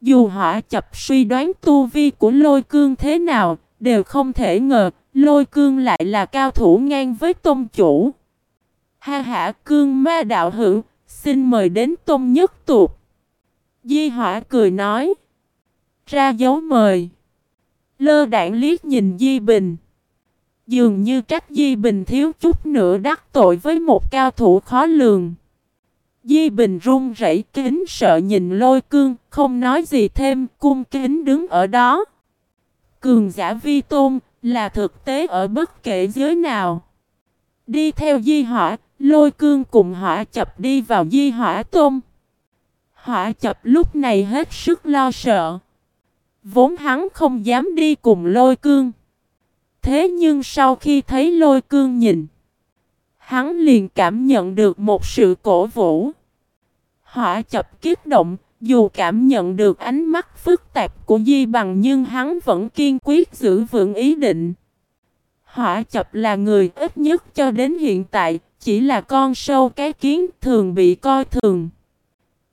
Dù hỏa chập suy đoán tu vi của lôi cương thế nào, đều không thể ngờ Lôi cương lại là cao thủ ngang với tôn chủ. Ha ha cương ma đạo hữu, xin mời đến tôn nhất tuột. Di hỏa cười nói. Ra dấu mời. Lơ đảng liếc nhìn Di Bình. Dường như trách Di Bình thiếu chút nữa đắc tội với một cao thủ khó lường. Di Bình run rẩy kính sợ nhìn lôi cương, không nói gì thêm, cung kính đứng ở đó. Cường giả vi tôn, là thực tế ở bất kể giới nào. Đi theo di hỏa, lôi cương cùng hỏa chập đi vào di hỏa tôm. Hỏa chập lúc này hết sức lo sợ. Vốn hắn không dám đi cùng lôi cương. Thế nhưng sau khi thấy lôi cương nhìn, hắn liền cảm nhận được một sự cổ vũ. Hỏa chập kiếp động, dù cảm nhận được ánh mắt phức tạp của Di Bằng nhưng hắn vẫn kiên quyết giữ vững ý định. Hỏa chập là người ít nhất cho đến hiện tại, chỉ là con sâu cái kiến thường bị coi thường.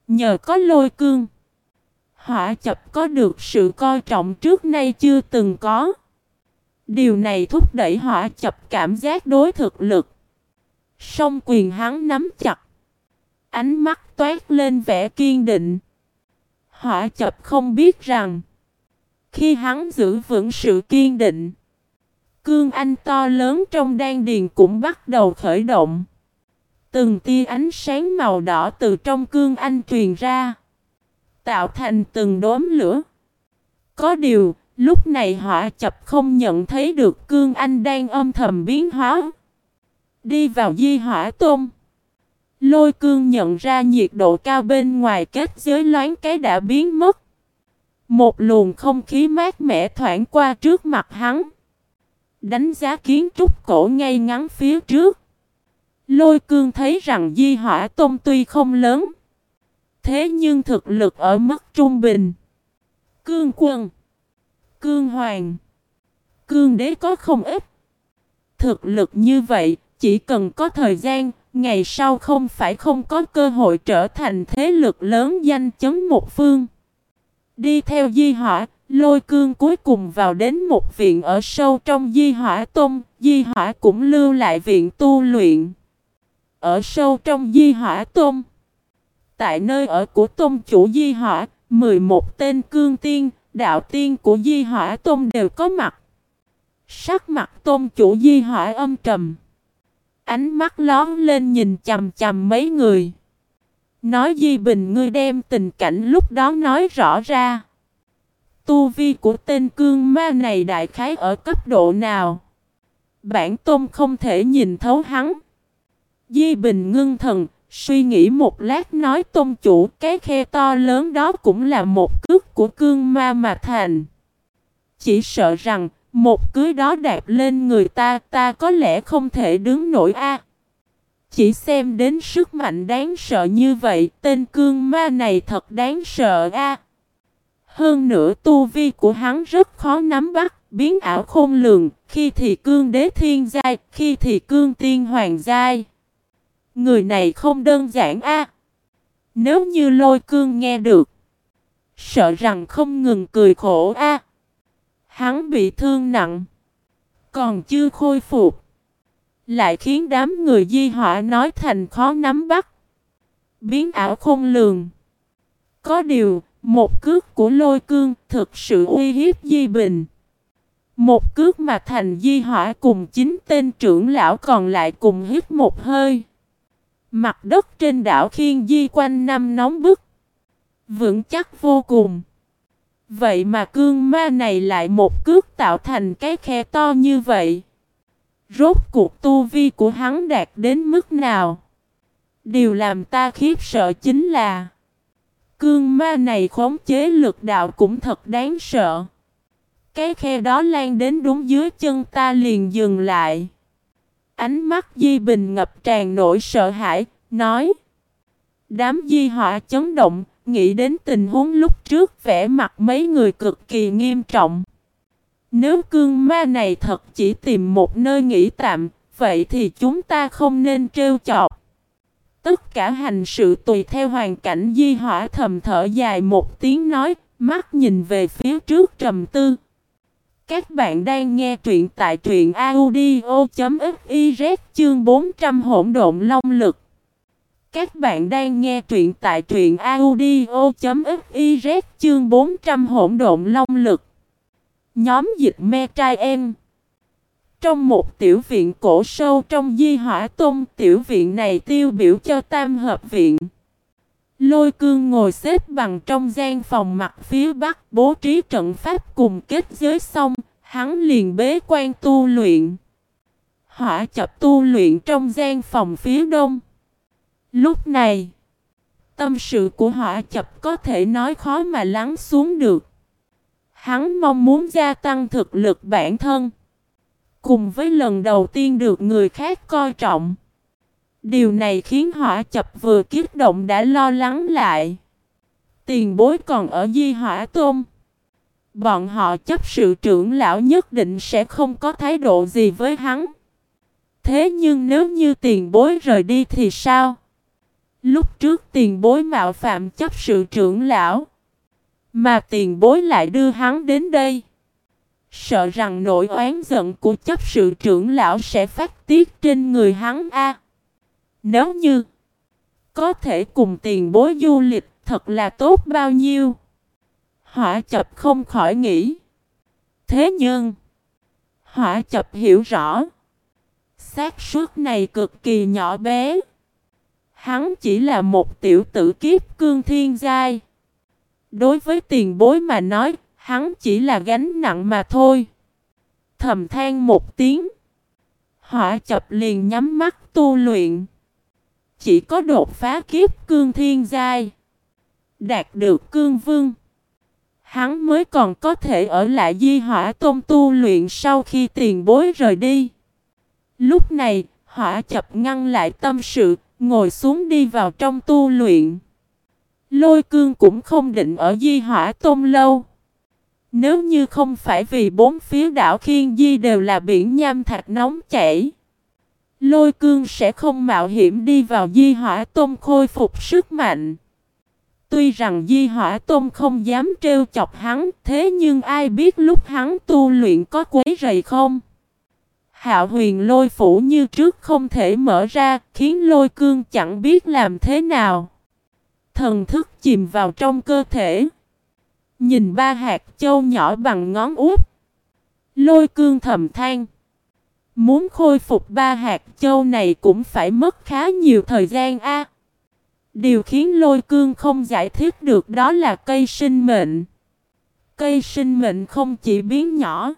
Nhờ có lôi cương, hỏa chập có được sự coi trọng trước nay chưa từng có. Điều này thúc đẩy hỏa chập cảm giác đối thực lực. Song quyền hắn nắm chặt. Ánh mắt toát lên vẻ kiên định. Hỏa chập không biết rằng, khi hắn giữ vững sự kiên định, cương anh to lớn trong đan điền cũng bắt đầu khởi động. Từng tia ánh sáng màu đỏ từ trong cương anh truyền ra, tạo thành từng đốm lửa. Có điều, lúc này hỏa chập không nhận thấy được cương anh đang âm thầm biến hóa. Đi vào di hỏa tôm. Lôi cương nhận ra nhiệt độ cao bên ngoài kết giới loáng cái đã biến mất. Một luồng không khí mát mẻ thoảng qua trước mặt hắn. Đánh giá kiến trúc cổ ngay ngắn phía trước. Lôi cương thấy rằng di hỏa tôm tuy không lớn. Thế nhưng thực lực ở mức trung bình. Cương quân. Cương Hoàng. Cương đế có không ít. Thực lực như vậy, chỉ cần có thời gian, ngày sau không phải không có cơ hội trở thành thế lực lớn danh chấn một phương. Đi theo di hỏa, lôi cương cuối cùng vào đến một viện ở sâu trong di hỏa tông, di hỏa cũng lưu lại viện tu luyện. Ở sâu trong di hỏa tông tại nơi ở của tôn chủ di hỏa, 11 tên cương tiên, đạo tiên của di hỏa tôn đều có mặt. Sắc mặt tôn chủ di hỏa âm trầm. Ánh mắt lón lên nhìn chầm chầm mấy người. Nói Di Bình ngươi đem tình cảnh lúc đó nói rõ ra. Tu vi của tên cương ma này đại khái ở cấp độ nào? Bản tôn không thể nhìn thấu hắn. Di Bình ngưng thần, suy nghĩ một lát nói tôn chủ cái khe to lớn đó cũng là một cước của cương ma mà thành. Chỉ sợ rằng một cưới đó đạp lên người ta, ta có lẽ không thể đứng nổi a. Chỉ xem đến sức mạnh đáng sợ như vậy, tên cương ma này thật đáng sợ a. Hơn nữa tu vi của hắn rất khó nắm bắt, biến ảo khôn lường, khi thì cương đế thiên giai, khi thì cương tiên hoàng giai. Người này không đơn giản a. Nếu như lôi cương nghe được, sợ rằng không ngừng cười khổ a. Hắn bị thương nặng. Còn chưa khôi phục. Lại khiến đám người di họa nói thành khó nắm bắt. Biến ảo không lường. Có điều, một cước của lôi cương thực sự uy hiếp di bình. Một cước mà thành di hỏa cùng chính tên trưởng lão còn lại cùng hít một hơi. Mặt đất trên đảo khiên di quanh năm nóng bức. Vững chắc vô cùng. Vậy mà cương ma này lại một cước tạo thành cái khe to như vậy. Rốt cuộc tu vi của hắn đạt đến mức nào? Điều làm ta khiếp sợ chính là, Cương ma này khống chế lực đạo cũng thật đáng sợ. Cái khe đó lan đến đúng dưới chân ta liền dừng lại. Ánh mắt Di Bình ngập tràn nỗi sợ hãi, nói Đám di họa chấn động, Nghĩ đến tình huống lúc trước vẻ mặt mấy người cực kỳ nghiêm trọng. Nếu cương ma này thật chỉ tìm một nơi nghỉ tạm, vậy thì chúng ta không nên trêu chọc. Tất cả hành sự tùy theo hoàn cảnh di hỏa thầm thở dài một tiếng nói, mắt nhìn về phía trước trầm tư. Các bạn đang nghe truyện tại truyện audio.fiz chương 400 hỗn độn long lực. Các bạn đang nghe truyện tại truyện audio.fiz chương 400 hỗn độn long lực. Nhóm dịch me trai em. Trong một tiểu viện cổ sâu trong di hỏa tôn, tiểu viện này tiêu biểu cho tam hợp viện. Lôi cương ngồi xếp bằng trong gian phòng mặt phía bắc bố trí trận pháp cùng kết giới xong, hắn liền bế quan tu luyện. Hỏa chập tu luyện trong gian phòng phía đông. Lúc này, tâm sự của hỏa chập có thể nói khó mà lắng xuống được. Hắn mong muốn gia tăng thực lực bản thân. Cùng với lần đầu tiên được người khác coi trọng. Điều này khiến hỏa chập vừa kiết động đã lo lắng lại. Tiền bối còn ở di hỏa tôm. Bọn họ chấp sự trưởng lão nhất định sẽ không có thái độ gì với hắn. Thế nhưng nếu như tiền bối rời đi thì sao? Lúc trước tiền bối mạo phạm chấp sự trưởng lão. Mà tiền bối lại đưa hắn đến đây. Sợ rằng nỗi oán giận của chấp sự trưởng lão sẽ phát tiết trên người hắn a nếu như có thể cùng tiền bối du lịch thật là tốt bao nhiêu. Hỏa chập không khỏi nghĩ. Thế nhưng, hỏa chập hiểu rõ. xác suất này cực kỳ nhỏ bé. Hắn chỉ là một tiểu tử kiếp cương thiên giai. Đối với tiền bối mà nói, hắn chỉ là gánh nặng mà thôi. Thầm than một tiếng. Hỏa chập liền nhắm mắt tu luyện. Chỉ có đột phá kiếp cương thiên giai. Đạt được cương vương. Hắn mới còn có thể ở lại di hỏa tôn tu luyện sau khi tiền bối rời đi. Lúc này, hỏa chập ngăn lại tâm sự, Ngồi xuống đi vào trong tu luyện. Lôi cương cũng không định ở di hỏa tôn lâu. Nếu như không phải vì bốn phía đảo Khiên Di đều là biển nham thạch nóng chảy. Lôi cương sẽ không mạo hiểm đi vào di hỏa tôm khôi phục sức mạnh. Tuy rằng di hỏa tôm không dám trêu chọc hắn, thế nhưng ai biết lúc hắn tu luyện có quấy rầy không? Hạo huyền lôi phủ như trước không thể mở ra, khiến lôi cương chẳng biết làm thế nào. Thần thức chìm vào trong cơ thể. Nhìn ba hạt châu nhỏ bằng ngón út. Lôi cương thầm than. Muốn khôi phục ba hạt châu này cũng phải mất khá nhiều thời gian a. Điều khiến lôi cương không giải thích được đó là cây sinh mệnh. Cây sinh mệnh không chỉ biến nhỏ.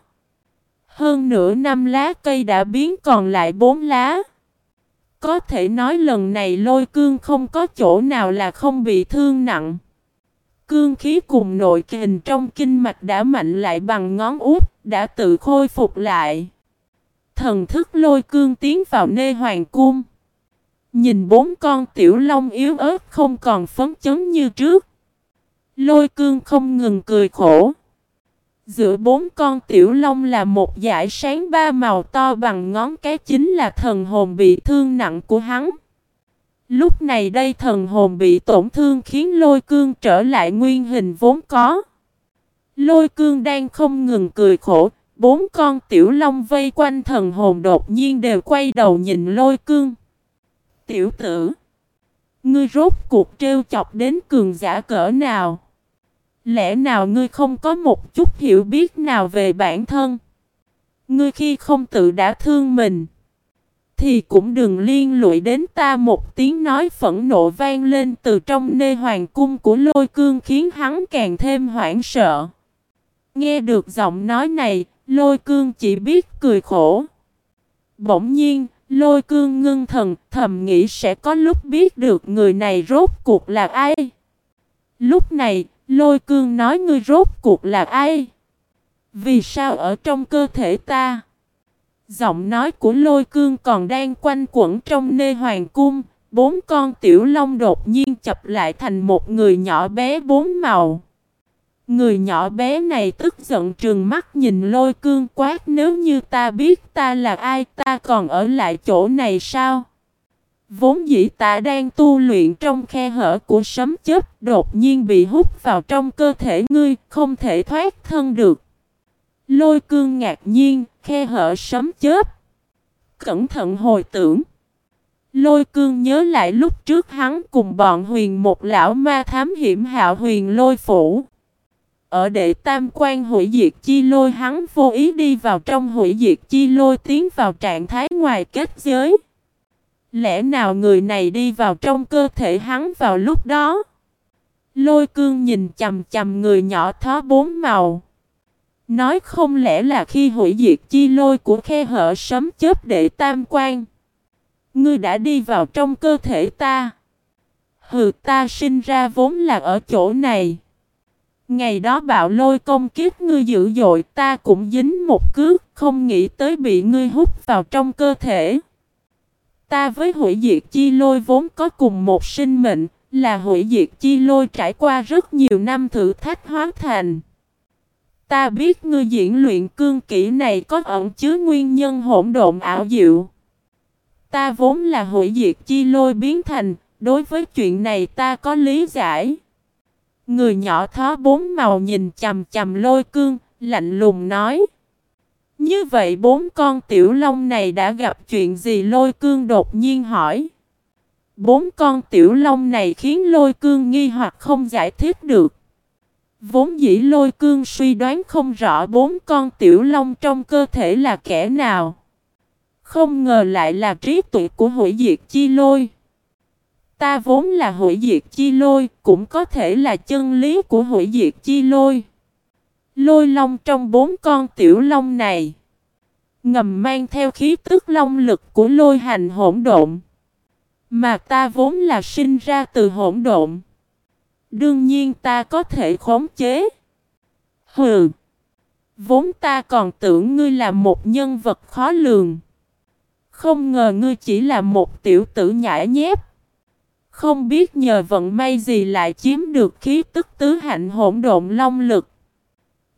Hơn nửa năm lá cây đã biến còn lại bốn lá. Có thể nói lần này lôi cương không có chỗ nào là không bị thương nặng. Cương khí cùng nội kình trong kinh mạch đã mạnh lại bằng ngón út, đã tự khôi phục lại. Thần thức lôi cương tiến vào nê hoàng cung. Nhìn bốn con tiểu long yếu ớt không còn phấn chấn như trước. Lôi cương không ngừng cười khổ. Giữa bốn con tiểu long là một dải sáng ba màu to bằng ngón cái chính là thần hồn bị thương nặng của hắn. Lúc này đây thần hồn bị tổn thương khiến lôi cương trở lại nguyên hình vốn có. Lôi cương đang không ngừng cười khổ, bốn con tiểu long vây quanh thần hồn đột nhiên đều quay đầu nhìn lôi cương. Tiểu tử, ngươi rốt cuộc trêu chọc đến cường giả cỡ nào? Lẽ nào ngươi không có một chút hiểu biết nào về bản thân? Ngươi khi không tự đã thương mình thì cũng đừng liên lụy đến ta một tiếng nói phẫn nộ vang lên từ trong nê hoàng cung của lôi cương khiến hắn càng thêm hoảng sợ. Nghe được giọng nói này, lôi cương chỉ biết cười khổ. Bỗng nhiên, lôi cương ngưng thần thầm nghĩ sẽ có lúc biết được người này rốt cuộc là ai. Lúc này, lôi cương nói ngươi rốt cuộc là ai? Vì sao ở trong cơ thể ta? Giọng nói của lôi cương còn đang quanh quẩn trong nê hoàng cung, bốn con tiểu long đột nhiên chập lại thành một người nhỏ bé bốn màu. Người nhỏ bé này tức giận trừng mắt nhìn lôi cương quát nếu như ta biết ta là ai ta còn ở lại chỗ này sao? Vốn dĩ ta đang tu luyện trong khe hở của sấm chớp, đột nhiên bị hút vào trong cơ thể ngươi không thể thoát thân được. Lôi cương ngạc nhiên, khe hở sấm chớp. Cẩn thận hồi tưởng. Lôi cương nhớ lại lúc trước hắn cùng bọn huyền một lão ma thám hiểm hạo huyền lôi phủ. Ở đệ tam quan hủy diệt chi lôi, hắn vô ý đi vào trong hủy diệt chi lôi, tiến vào trạng thái ngoài kết giới. Lẽ nào người này đi vào trong cơ thể hắn vào lúc đó? Lôi cương nhìn chầm chầm người nhỏ thó bốn màu. Nói không lẽ là khi hủy diệt chi lôi của khe hở sấm chớp đệ tam quan. Ngươi đã đi vào trong cơ thể ta. Hừ, ta sinh ra vốn là ở chỗ này. Ngày đó bạo lôi công kiếp ngươi dữ dội ta cũng dính một cước không nghĩ tới bị ngươi hút vào trong cơ thể. Ta với hủy diệt chi lôi vốn có cùng một sinh mệnh là hủy diệt chi lôi trải qua rất nhiều năm thử thách hóa thành. Ta biết ngươi diễn luyện cương kỹ này có ẩn chứa nguyên nhân hỗn độn ảo diệu. Ta vốn là hủy diệt chi lôi biến thành, đối với chuyện này ta có lý giải. Người nhỏ thó bốn màu nhìn chầm chầm lôi cương, lạnh lùng nói. Như vậy bốn con tiểu long này đã gặp chuyện gì lôi cương đột nhiên hỏi. Bốn con tiểu long này khiến lôi cương nghi hoặc không giải thích được. Vốn dĩ lôi cương suy đoán không rõ bốn con tiểu long trong cơ thể là kẻ nào. Không ngờ lại là trí tuệ của hủy diệt chi lôi. Ta vốn là hủy diệt chi lôi, cũng có thể là chân lý của hủy diệt chi lôi. Lôi long trong bốn con tiểu long này. Ngầm mang theo khí tức long lực của lôi hành hỗn độn. Mà ta vốn là sinh ra từ hỗn độn. Đương nhiên ta có thể khống chế. Hừ. Vốn ta còn tưởng ngươi là một nhân vật khó lường. Không ngờ ngươi chỉ là một tiểu tử nhã nhép. Không biết nhờ vận may gì lại chiếm được khí tức tứ hạnh hỗn độn long lực.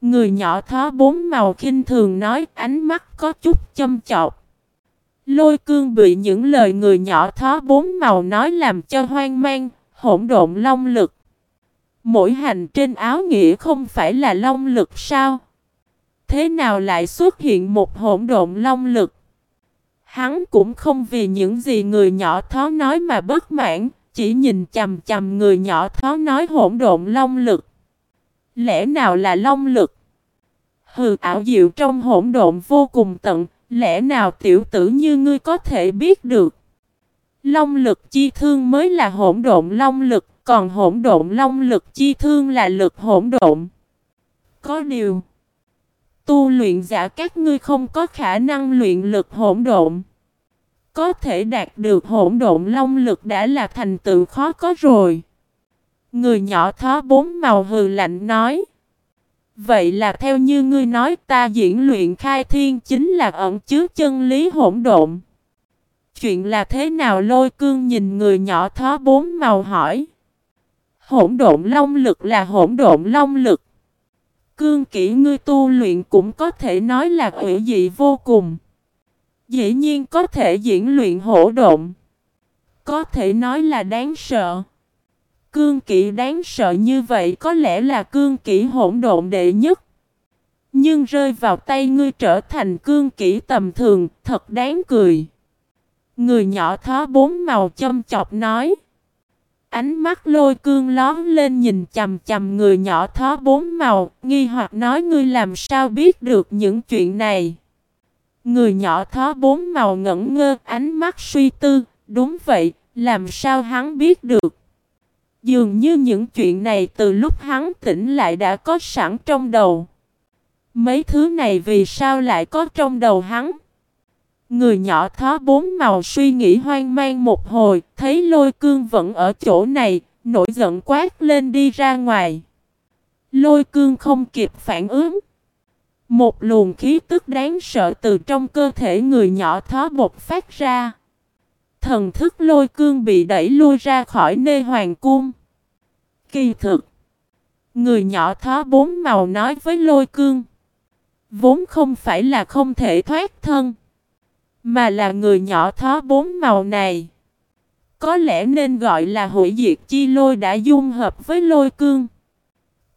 Người nhỏ thó bốn màu khinh thường nói ánh mắt có chút châm chọc. Lôi cương bị những lời người nhỏ thó bốn màu nói làm cho hoang mang, hỗn độn long lực. Mỗi hành trên áo nghĩa không phải là long lực sao? Thế nào lại xuất hiện một hỗn độn long lực? Hắn cũng không vì những gì người nhỏ thó nói mà bất mãn, chỉ nhìn chầm chầm người nhỏ thó nói hỗn độn long lực. Lẽ nào là long lực? Hừ ảo diệu trong hỗn độn vô cùng tận, lẽ nào tiểu tử như ngươi có thể biết được? Long lực chi thương mới là hỗn độn long lực, còn hỗn độn long lực chi thương là lực hỗn độn. Có điều, tu luyện giả các ngươi không có khả năng luyện lực hỗn độn. Có thể đạt được hỗn độn long lực đã là thành tựu khó có rồi. Người nhỏ thó bốn màu hừ lạnh nói. Vậy là theo như ngươi nói, ta diễn luyện khai thiên chính là ẩn chứa chân lý hỗn độn. Chuyện là thế nào lôi cương nhìn người nhỏ thó bốn màu hỏi. Hỗn độn long lực là hỗn độn long lực. Cương kỹ ngươi tu luyện cũng có thể nói là ủy dị vô cùng. Dĩ nhiên có thể diễn luyện hỗn độn. Có thể nói là đáng sợ. Cương kỵ đáng sợ như vậy có lẽ là cương kỵ hỗn độn đệ nhất. Nhưng rơi vào tay ngươi trở thành cương kỹ tầm thường, thật đáng cười. Người nhỏ thó bốn màu châm chọc nói. Ánh mắt lôi cương lón lên nhìn chầm chầm người nhỏ thó bốn màu, nghi hoặc nói ngươi làm sao biết được những chuyện này. Người nhỏ thó bốn màu ngẩn ngơ, ánh mắt suy tư, đúng vậy, làm sao hắn biết được. Dường như những chuyện này từ lúc hắn tỉnh lại đã có sẵn trong đầu. Mấy thứ này vì sao lại có trong đầu hắn? Người nhỏ thó bốn màu suy nghĩ hoang mang một hồi, thấy lôi cương vẫn ở chỗ này, nổi giận quát lên đi ra ngoài. Lôi cương không kịp phản ứng. Một luồng khí tức đáng sợ từ trong cơ thể người nhỏ thó bột phát ra. Thần thức lôi cương bị đẩy lui ra khỏi nê hoàng cung. Kỳ thực. Người nhỏ thó bốn màu nói với lôi cương. Vốn không phải là không thể thoát thân. Mà là người nhỏ thó bốn màu này. Có lẽ nên gọi là hủy diệt chi lôi đã dung hợp với lôi cương.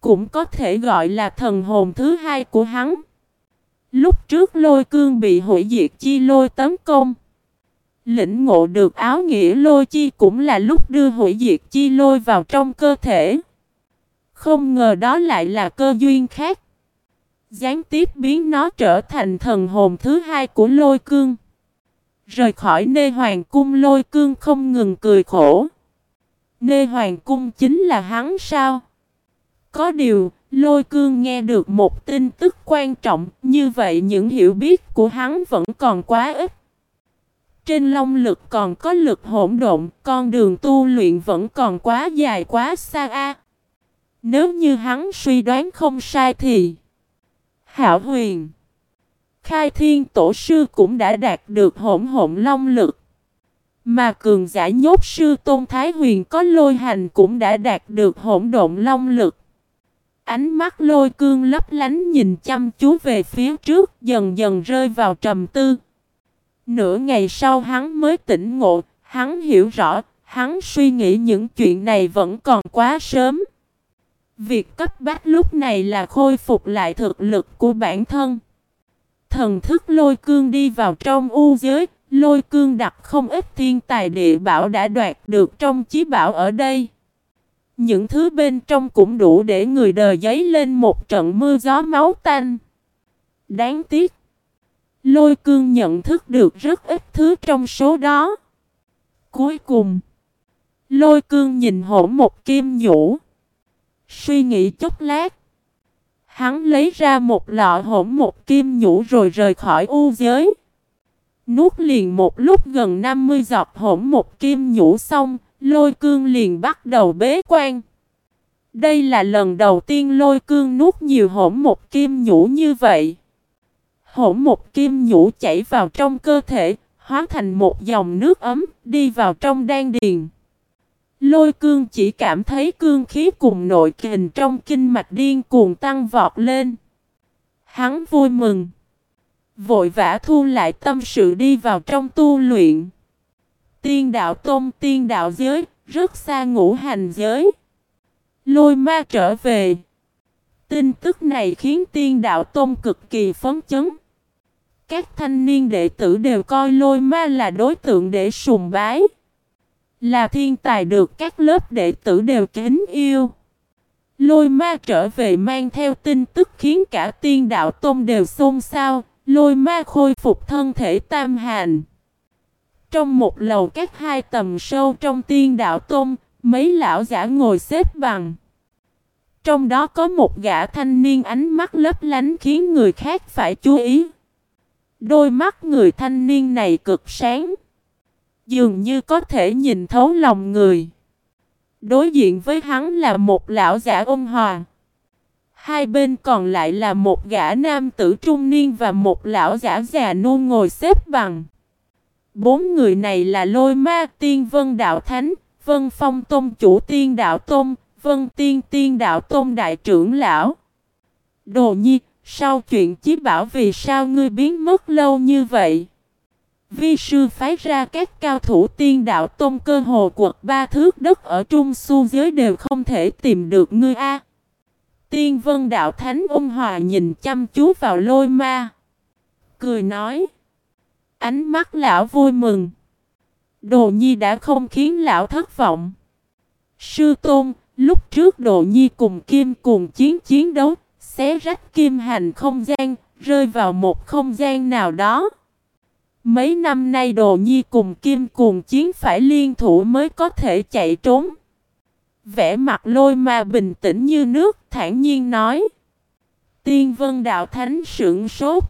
Cũng có thể gọi là thần hồn thứ hai của hắn. Lúc trước lôi cương bị hủy diệt chi lôi tấn công. Lĩnh ngộ được áo nghĩa lôi chi cũng là lúc đưa hủy diệt chi lôi vào trong cơ thể. Không ngờ đó lại là cơ duyên khác. Gián tiếp biến nó trở thành thần hồn thứ hai của lôi cương. Rời khỏi nê hoàng cung lôi cương không ngừng cười khổ. Nê hoàng cung chính là hắn sao? Có điều, lôi cương nghe được một tin tức quan trọng, như vậy những hiểu biết của hắn vẫn còn quá ít. Trên long lực còn có lực hỗn độn, con đường tu luyện vẫn còn quá dài quá xa a. Nếu như hắn suy đoán không sai thì hảo huyền Khai thiên tổ sư cũng đã đạt được hỗn hỗn long lực Mà cường giả nhốt sư Tôn Thái Huyền có lôi hành cũng đã đạt được hỗn độn long lực Ánh mắt lôi cương lấp lánh nhìn chăm chú về phía trước dần dần rơi vào trầm tư Nửa ngày sau hắn mới tỉnh ngộ, hắn hiểu rõ, hắn suy nghĩ những chuyện này vẫn còn quá sớm. Việc cấp bách lúc này là khôi phục lại thực lực của bản thân. Thần thức lôi cương đi vào trong u giới, lôi cương đặt không ít thiên tài địa bảo đã đoạt được trong chí bảo ở đây. Những thứ bên trong cũng đủ để người đời giấy lên một trận mưa gió máu tanh. Đáng tiếc. Lôi cương nhận thức được rất ít thứ trong số đó. Cuối cùng, lôi cương nhìn hổ một kim nhũ. Suy nghĩ chốc lát. Hắn lấy ra một lọ hổm một kim nhũ rồi rời khỏi u giới. Nuốt liền một lúc gần 50 giọt hổm một kim nhũ xong, lôi cương liền bắt đầu bế quan. Đây là lần đầu tiên lôi cương nuốt nhiều hỗn một kim nhũ như vậy. Hỗn một kim nhũ chảy vào trong cơ thể, hóa thành một dòng nước ấm, đi vào trong đan điền. Lôi cương chỉ cảm thấy cương khí cùng nội kình trong kinh mạch điên cuồng tăng vọt lên. Hắn vui mừng. Vội vã thu lại tâm sự đi vào trong tu luyện. Tiên đạo tôn tiên đạo giới, rất xa ngũ hành giới. Lôi ma trở về. Tin tức này khiến tiên đạo tôn cực kỳ phấn chấn. Các thanh niên đệ tử đều coi lôi ma là đối tượng để sùng bái. Là thiên tài được các lớp đệ tử đều kính yêu. Lôi ma trở về mang theo tin tức khiến cả tiên đạo tôn đều xôn xao. Lôi ma khôi phục thân thể tam hành. Trong một lầu các hai tầm sâu trong tiên đạo tôn, mấy lão giả ngồi xếp bằng. Trong đó có một gã thanh niên ánh mắt lấp lánh khiến người khác phải chú ý. Đôi mắt người thanh niên này cực sáng. Dường như có thể nhìn thấu lòng người. Đối diện với hắn là một lão giả ôn hòa. Hai bên còn lại là một gã nam tử trung niên và một lão giả già nô ngồi xếp bằng. Bốn người này là Lôi Ma Tiên Vân Đạo Thánh, Vân Phong Tôn Chủ Tiên Đạo Tôn, Vân Tiên Tiên Đạo Tôn Đại Trưởng Lão. Đồ nhi, sau chuyện chí bảo vì sao ngươi biến mất lâu như vậy? Vi sư phái ra các cao thủ tiên đạo tôn cơ hồ quật ba thước đất ở trung su giới đều không thể tìm được ngươi a. Tiên vân đạo thánh ôn hòa nhìn chăm chú vào lôi ma. Cười nói. Ánh mắt lão vui mừng. Đồ nhi đã không khiến lão thất vọng. Sư tôn, lúc trước đồ nhi cùng kim cùng chiến chiến đấu, xé rách kim hành không gian, rơi vào một không gian nào đó. Mấy năm nay đồ nhi cùng kim cùng chiến phải liên thủ mới có thể chạy trốn. Vẽ mặt lôi mà bình tĩnh như nước, thản nhiên nói. Tiên vân đạo thánh sững sốt.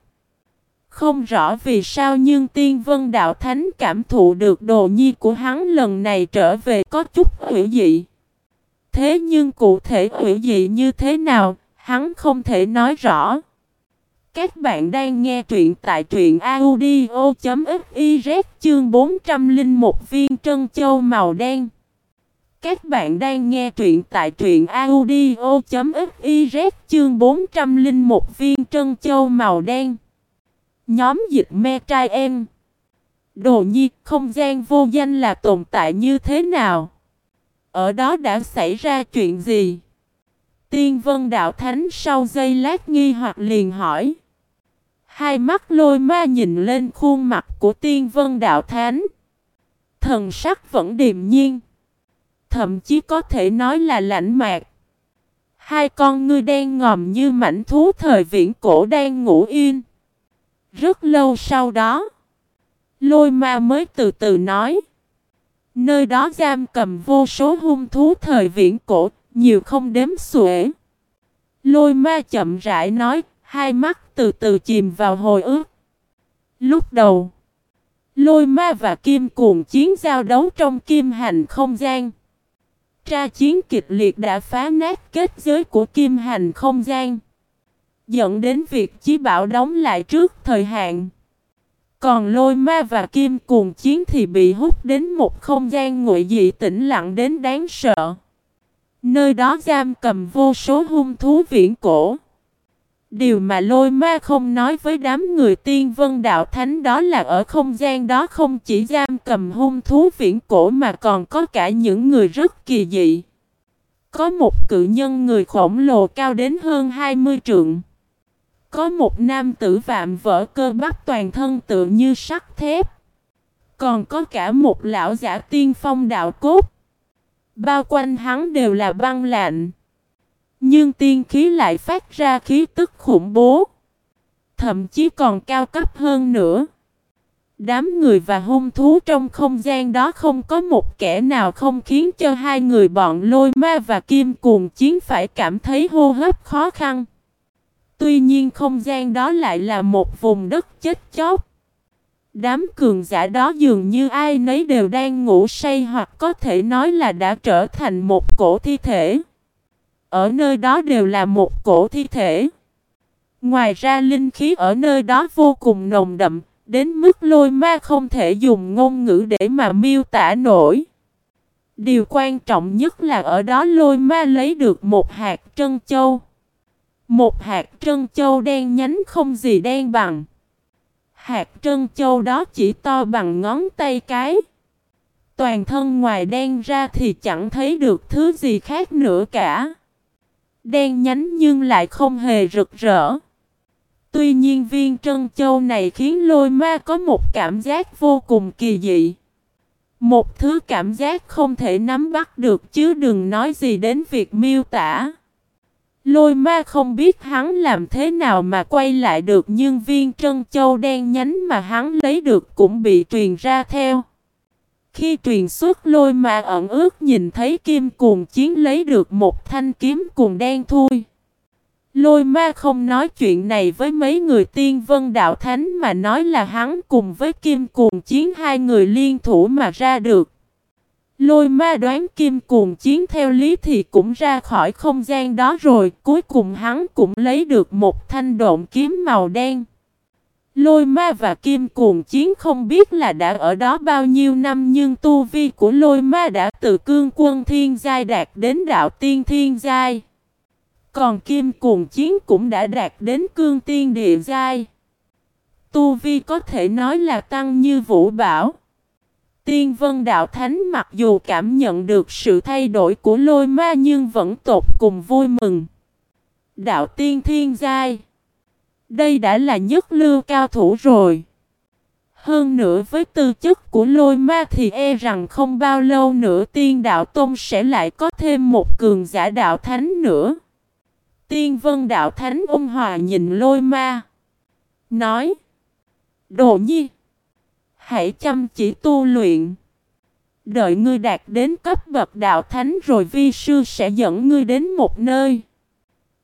Không rõ vì sao nhưng tiên vân đạo thánh cảm thụ được đồ nhi của hắn lần này trở về có chút hữu dị. Thế nhưng cụ thể hữu dị như thế nào, hắn không thể nói rõ. Các bạn đang nghe truyện tại truyện audio.fiz chương 401 viên trân châu màu đen. Các bạn đang nghe truyện tại truyện audio.fiz chương 401 viên trân châu màu đen. Nhóm dịch me trai em. Đồ nhi, không gian vô danh là tồn tại như thế nào? Ở đó đã xảy ra chuyện gì? Tiên vân đạo thánh sau giây lát nghi hoặc liền hỏi. Hai mắt lôi ma nhìn lên khuôn mặt của tiên vân đạo thánh. Thần sắc vẫn điềm nhiên. Thậm chí có thể nói là lãnh mạc. Hai con ngươi đen ngòm như mảnh thú thời viễn cổ đang ngủ yên. Rất lâu sau đó, lôi ma mới từ từ nói. Nơi đó giam cầm vô số hung thú thời viễn cổ, nhiều không đếm xuể. Lôi ma chậm rãi nói, hai mắt từ từ chìm vào hồi ức. Lúc đầu, lôi ma và kim cuồng chiến giao đấu trong kim hành không gian. Tra chiến kịch liệt đã phá nát kết giới của kim hành không gian. Dẫn đến việc chí bảo đóng lại trước thời hạn. Còn lôi ma và kim cuồng chiến thì bị hút đến một không gian nguội dị tĩnh lặng đến đáng sợ. Nơi đó giam cầm vô số hung thú viễn cổ. Điều mà lôi ma không nói với đám người tiên vân đạo thánh đó là ở không gian đó không chỉ giam cầm hung thú viễn cổ mà còn có cả những người rất kỳ dị. Có một cự nhân người khổng lồ cao đến hơn 20 trượng. Có một nam tử vạm vỡ cơ bắp toàn thân tựa như sắt thép. Còn có cả một lão giả tiên phong đạo cốt. Bao quanh hắn đều là băng lạnh. Nhưng tiên khí lại phát ra khí tức khủng bố. Thậm chí còn cao cấp hơn nữa. Đám người và hung thú trong không gian đó không có một kẻ nào không khiến cho hai người bọn lôi ma và kim cuồng chiến phải cảm thấy hô hấp khó khăn. Tuy nhiên không gian đó lại là một vùng đất chết chóc. Đám cường giả đó dường như ai nấy đều đang ngủ say hoặc có thể nói là đã trở thành một cổ thi thể. Ở nơi đó đều là một cổ thi thể. Ngoài ra linh khí ở nơi đó vô cùng nồng đậm, đến mức lôi ma không thể dùng ngôn ngữ để mà miêu tả nổi. Điều quan trọng nhất là ở đó lôi ma lấy được một hạt trân châu. Một hạt trân châu đen nhánh không gì đen bằng. Hạt trân châu đó chỉ to bằng ngón tay cái. Toàn thân ngoài đen ra thì chẳng thấy được thứ gì khác nữa cả. Đen nhánh nhưng lại không hề rực rỡ. Tuy nhiên viên trân châu này khiến lôi ma có một cảm giác vô cùng kỳ dị. Một thứ cảm giác không thể nắm bắt được chứ đừng nói gì đến việc miêu tả. Lôi ma không biết hắn làm thế nào mà quay lại được, nhưng viên trân châu đen nhánh mà hắn lấy được cũng bị truyền ra theo. Khi truyền xuất, lôi ma ẩn ước nhìn thấy kim cuồng chiến lấy được một thanh kiếm cuồng đen thui. Lôi ma không nói chuyện này với mấy người tiên vân đạo thánh mà nói là hắn cùng với kim cuồng chiến hai người liên thủ mà ra được. Lôi ma đoán kim cuồng chiến theo lý thì cũng ra khỏi không gian đó rồi, cuối cùng hắn cũng lấy được một thanh độn kiếm màu đen. Lôi ma và kim cuồng chiến không biết là đã ở đó bao nhiêu năm nhưng tu vi của lôi ma đã từ cương quân thiên giai đạt đến đạo tiên thiên giai. Còn kim cuồng chiến cũng đã đạt đến cương tiên địa giai. Tu vi có thể nói là tăng như vũ bảo. Tiên vân đạo thánh mặc dù cảm nhận được sự thay đổi của lôi ma nhưng vẫn tột cùng vui mừng. Đạo tiên thiên giai. Đây đã là nhất lưu cao thủ rồi. Hơn nữa với tư chất của lôi ma thì e rằng không bao lâu nữa tiên đạo tôn sẽ lại có thêm một cường giả đạo thánh nữa. Tiên vân đạo thánh ôn hòa nhìn lôi ma. Nói. Đồ nhi. Hãy chăm chỉ tu luyện. Đợi ngươi đạt đến cấp bậc đạo thánh rồi vi sư sẽ dẫn ngươi đến một nơi.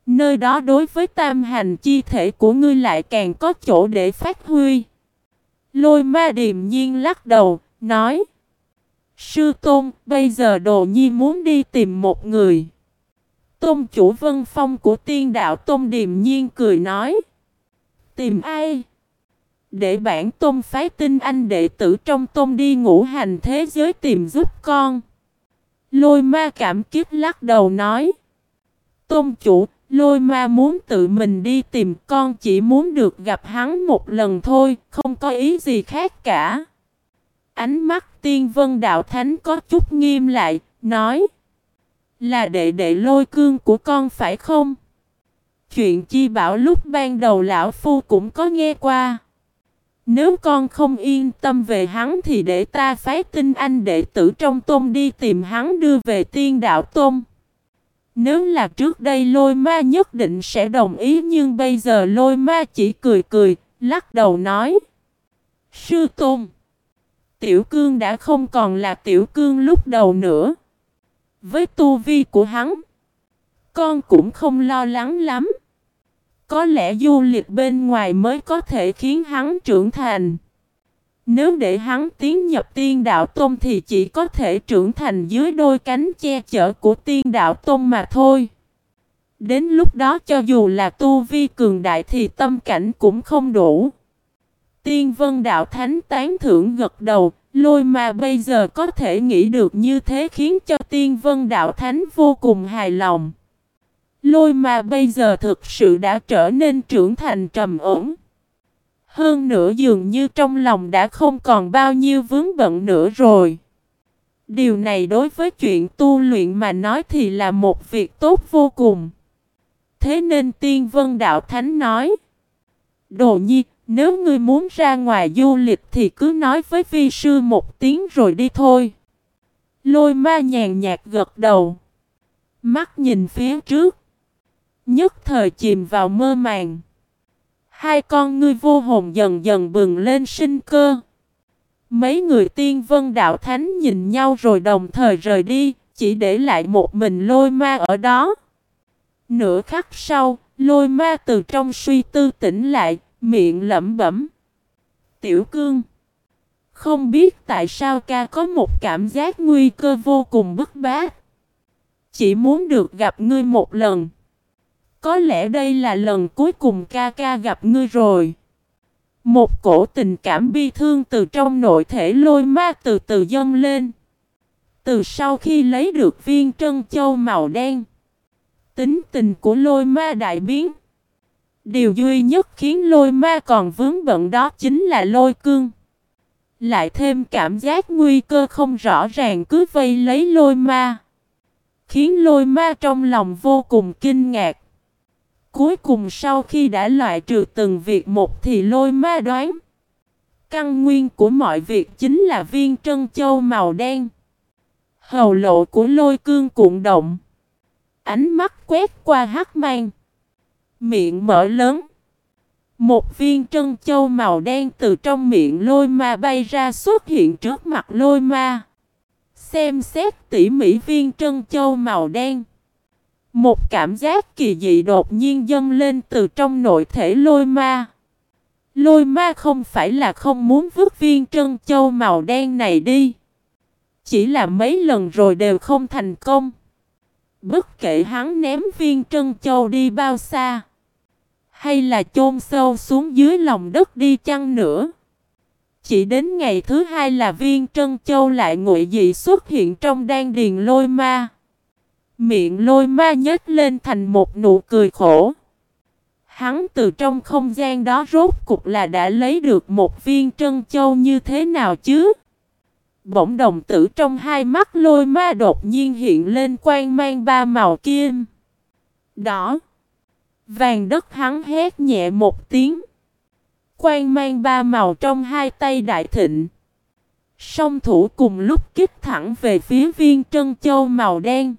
Nơi đó đối với tam hành chi thể của ngươi lại càng có chỗ để phát huy. Lôi ma điềm nhiên lắc đầu, nói. Sư Tôn, bây giờ đồ nhi muốn đi tìm một người. Tôn chủ vân phong của tiên đạo Tôn điềm nhiên cười nói. Tìm ai? Để bản Tôn phái tinh anh đệ tử trong Tôn đi ngũ hành thế giới tìm giúp con. Lôi ma cảm kiếp lắc đầu nói. Tôn chủ, lôi ma muốn tự mình đi tìm con chỉ muốn được gặp hắn một lần thôi, không có ý gì khác cả. Ánh mắt tiên vân đạo thánh có chút nghiêm lại, nói. Là đệ đệ lôi cương của con phải không? Chuyện chi bảo lúc ban đầu lão phu cũng có nghe qua. Nếu con không yên tâm về hắn thì để ta phái tinh anh đệ tử trong tôn đi tìm hắn đưa về tiên đạo tôn. Nếu là trước đây lôi ma nhất định sẽ đồng ý nhưng bây giờ lôi ma chỉ cười cười, lắc đầu nói. Sư tôn, tiểu cương đã không còn là tiểu cương lúc đầu nữa. Với tu vi của hắn, con cũng không lo lắng lắm. Có lẽ du lịch bên ngoài mới có thể khiến hắn trưởng thành. Nếu để hắn tiến nhập tiên đạo tôn thì chỉ có thể trưởng thành dưới đôi cánh che chở của tiên đạo tôn mà thôi. Đến lúc đó cho dù là tu vi cường đại thì tâm cảnh cũng không đủ. Tiên vân đạo thánh tán thưởng gật đầu, lôi mà bây giờ có thể nghĩ được như thế khiến cho tiên vân đạo thánh vô cùng hài lòng. Lôi mà bây giờ thực sự đã trở nên trưởng thành trầm ổn. Hơn nữa dường như trong lòng đã không còn bao nhiêu vướng bận nữa rồi. Điều này đối với chuyện tu luyện mà nói thì là một việc tốt vô cùng. Thế nên tiên vân đạo thánh nói. Đồ nhi, nếu ngươi muốn ra ngoài du lịch thì cứ nói với vi sư một tiếng rồi đi thôi. Lôi ma nhàn nhạt gật đầu. Mắt nhìn phía trước. Nhất thời chìm vào mơ màng. Hai con ngươi vô hồn dần dần bừng lên sinh cơ. Mấy người tiên vân đạo thánh nhìn nhau rồi đồng thời rời đi, chỉ để lại một mình lôi ma ở đó. Nửa khắc sau, lôi ma từ trong suy tư tỉnh lại, miệng lẩm bẩm. Tiểu cương. Không biết tại sao ca có một cảm giác nguy cơ vô cùng bức bát. Chỉ muốn được gặp ngươi một lần. Có lẽ đây là lần cuối cùng ca ca gặp ngươi rồi. Một cổ tình cảm bi thương từ trong nội thể lôi ma từ từ dâng lên. Từ sau khi lấy được viên trân châu màu đen. Tính tình của lôi ma đại biến. Điều duy nhất khiến lôi ma còn vướng bận đó chính là lôi cương. Lại thêm cảm giác nguy cơ không rõ ràng cứ vây lấy lôi ma. Khiến lôi ma trong lòng vô cùng kinh ngạc. Cuối cùng sau khi đã loại trừ từng việc một thì lôi ma đoán. Căn nguyên của mọi việc chính là viên trân châu màu đen. Hầu lộ của lôi cương cuộn động. Ánh mắt quét qua hắc mang. Miệng mở lớn. Một viên trân châu màu đen từ trong miệng lôi ma bay ra xuất hiện trước mặt lôi ma. Xem xét tỉ mỉ viên trân châu màu đen. Một cảm giác kỳ dị đột nhiên dâng lên từ trong nội thể lôi ma. Lôi ma không phải là không muốn vứt viên trân châu màu đen này đi. Chỉ là mấy lần rồi đều không thành công. Bất kể hắn ném viên trân châu đi bao xa. Hay là chôn sâu xuống dưới lòng đất đi chăng nữa. Chỉ đến ngày thứ hai là viên trân châu lại ngụy dị xuất hiện trong đan điền lôi ma. Miệng lôi ma nhếch lên thành một nụ cười khổ. Hắn từ trong không gian đó rốt cục là đã lấy được một viên trân châu như thế nào chứ? Bỗng đồng tử trong hai mắt lôi ma đột nhiên hiện lên quang mang ba màu kim. Đỏ. Vàng đất hắn hét nhẹ một tiếng. Quang mang ba màu trong hai tay đại thịnh. Song thủ cùng lúc kích thẳng về phía viên trân châu màu đen.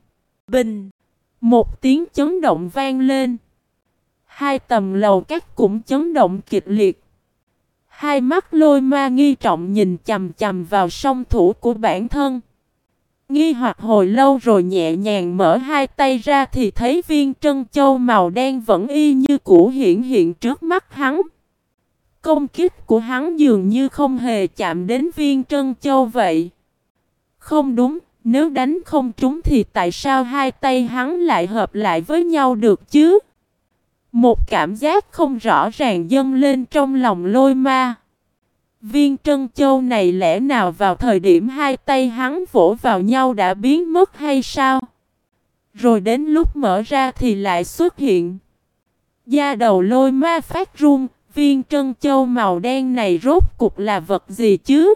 Bình. Một tiếng chấn động vang lên. Hai tầm lầu các cũng chấn động kịch liệt. Hai mắt lôi ma nghi trọng nhìn chầm chầm vào song thủ của bản thân. Nghi hoặc hồi lâu rồi nhẹ nhàng mở hai tay ra thì thấy viên trân châu màu đen vẫn y như cũ hiện hiện trước mắt hắn. Công kích của hắn dường như không hề chạm đến viên trân châu vậy. Không đúng, nếu đánh không trúng thì tại sao hai tay hắn lại hợp lại với nhau được chứ? Một cảm giác không rõ ràng dâng lên trong lòng lôi ma. Viên trân châu này lẽ nào vào thời điểm hai tay hắn vỗ vào nhau đã biến mất hay sao? Rồi đến lúc mở ra thì lại xuất hiện. Da đầu lôi ma phát run, viên trân châu màu đen này rốt cục là vật gì chứ?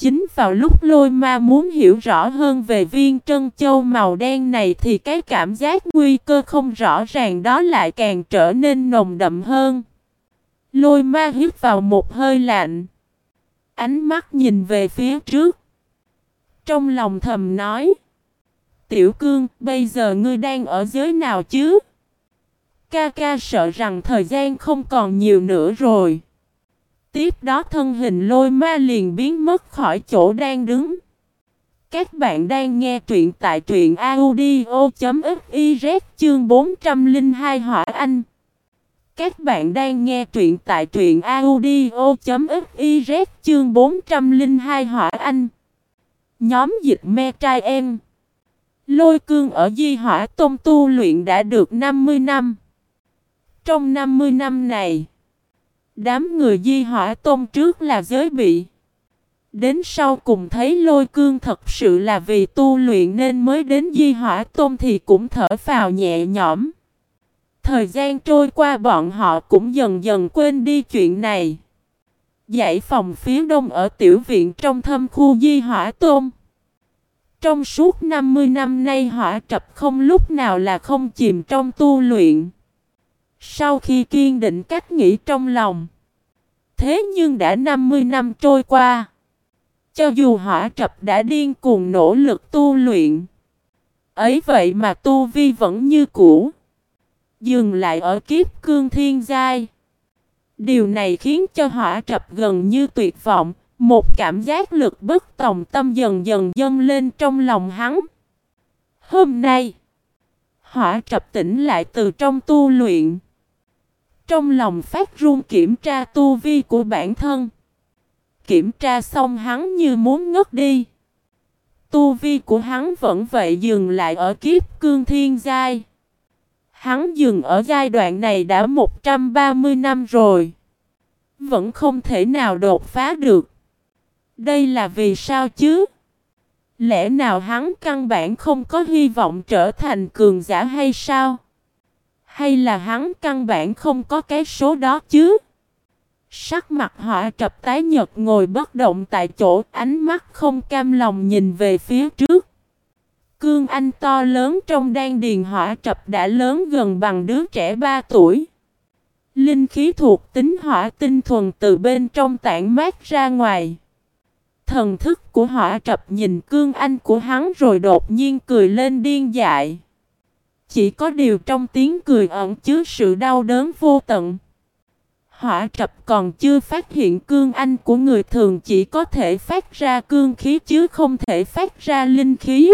Chính vào lúc lôi ma muốn hiểu rõ hơn về viên trân châu màu đen này thì cái cảm giác nguy cơ không rõ ràng đó lại càng trở nên nồng đậm hơn. Lôi ma hít vào một hơi lạnh. Ánh mắt nhìn về phía trước. Trong lòng thầm nói. Tiểu cương, bây giờ ngươi đang ở giới nào chứ? Ca ca sợ rằng thời gian không còn nhiều nữa rồi. Tiếp đó thân hình lôi ma liền biến mất khỏi chỗ đang đứng. Các bạn đang nghe truyện tại truyện audio.fiz chương 402 Hỏa Anh. Các bạn đang nghe truyện tại truyện audio.fiz chương 402 Hỏa Anh. Nhóm dịch me trai em. Lôi cương ở Di Hỏa Tôn tu luyện đã được 50 năm. Trong 50 năm này, đám người Di Hỏa Tôn trước là giới bị. Đến sau cùng thấy lôi cương thật sự là vì tu luyện nên mới đến Di Hỏa Tôn thì cũng thở phào nhẹ nhõm. Thời gian trôi qua bọn họ cũng dần dần quên đi chuyện này. Dãy phòng phía đông ở tiểu viện trong thâm khu Di Hỏa Tôn. Trong suốt 50 năm nay hỏa trập không lúc nào là không chìm trong tu luyện. Sau khi kiên định cách nghĩ trong lòng. Thế nhưng đã 50 năm trôi qua. Cho dù hỏa trập đã điên cuồng nỗ lực tu luyện. Ấy vậy mà tu vi vẫn như cũ. Dừng lại ở kiếp cương thiên giai. Điều này khiến cho hỏa trập gần như tuyệt vọng. Một cảm giác lực bất tòng tâm dần dần dâng lên trong lòng hắn. Hôm nay, hỏa trập tỉnh lại từ trong tu luyện. Trong lòng phát run kiểm tra tu vi của bản thân. Kiểm tra xong hắn như muốn ngất đi. Tu vi của hắn vẫn vậy dừng lại ở kiếp cương thiên giai. Hắn dừng ở giai đoạn này đã 130 năm rồi. Vẫn không thể nào đột phá được. Đây là vì sao chứ? Lẽ nào hắn căn bản không có hy vọng trở thành cường giả hay sao? Hay là hắn căn bản không có cái số đó chứ? Sắc mặt họa trập tái nhật ngồi bất động tại chỗ, ánh mắt không cam lòng nhìn về phía trước. Cương Anh to lớn trong đan điền hỏa trập đã lớn gần bằng đứa trẻ 3 tuổi. Linh khí thuộc tính hỏa tinh thuần từ bên trong tản mát ra ngoài. Thần thức của hỏa trập nhìn cương anh của hắn rồi đột nhiên cười lên điên dại. Chỉ có điều trong tiếng cười ẩn chứa sự đau đớn vô tận. Hỏa trập còn chưa phát hiện cương anh của người thường chỉ có thể phát ra cương khí chứ không thể phát ra linh khí.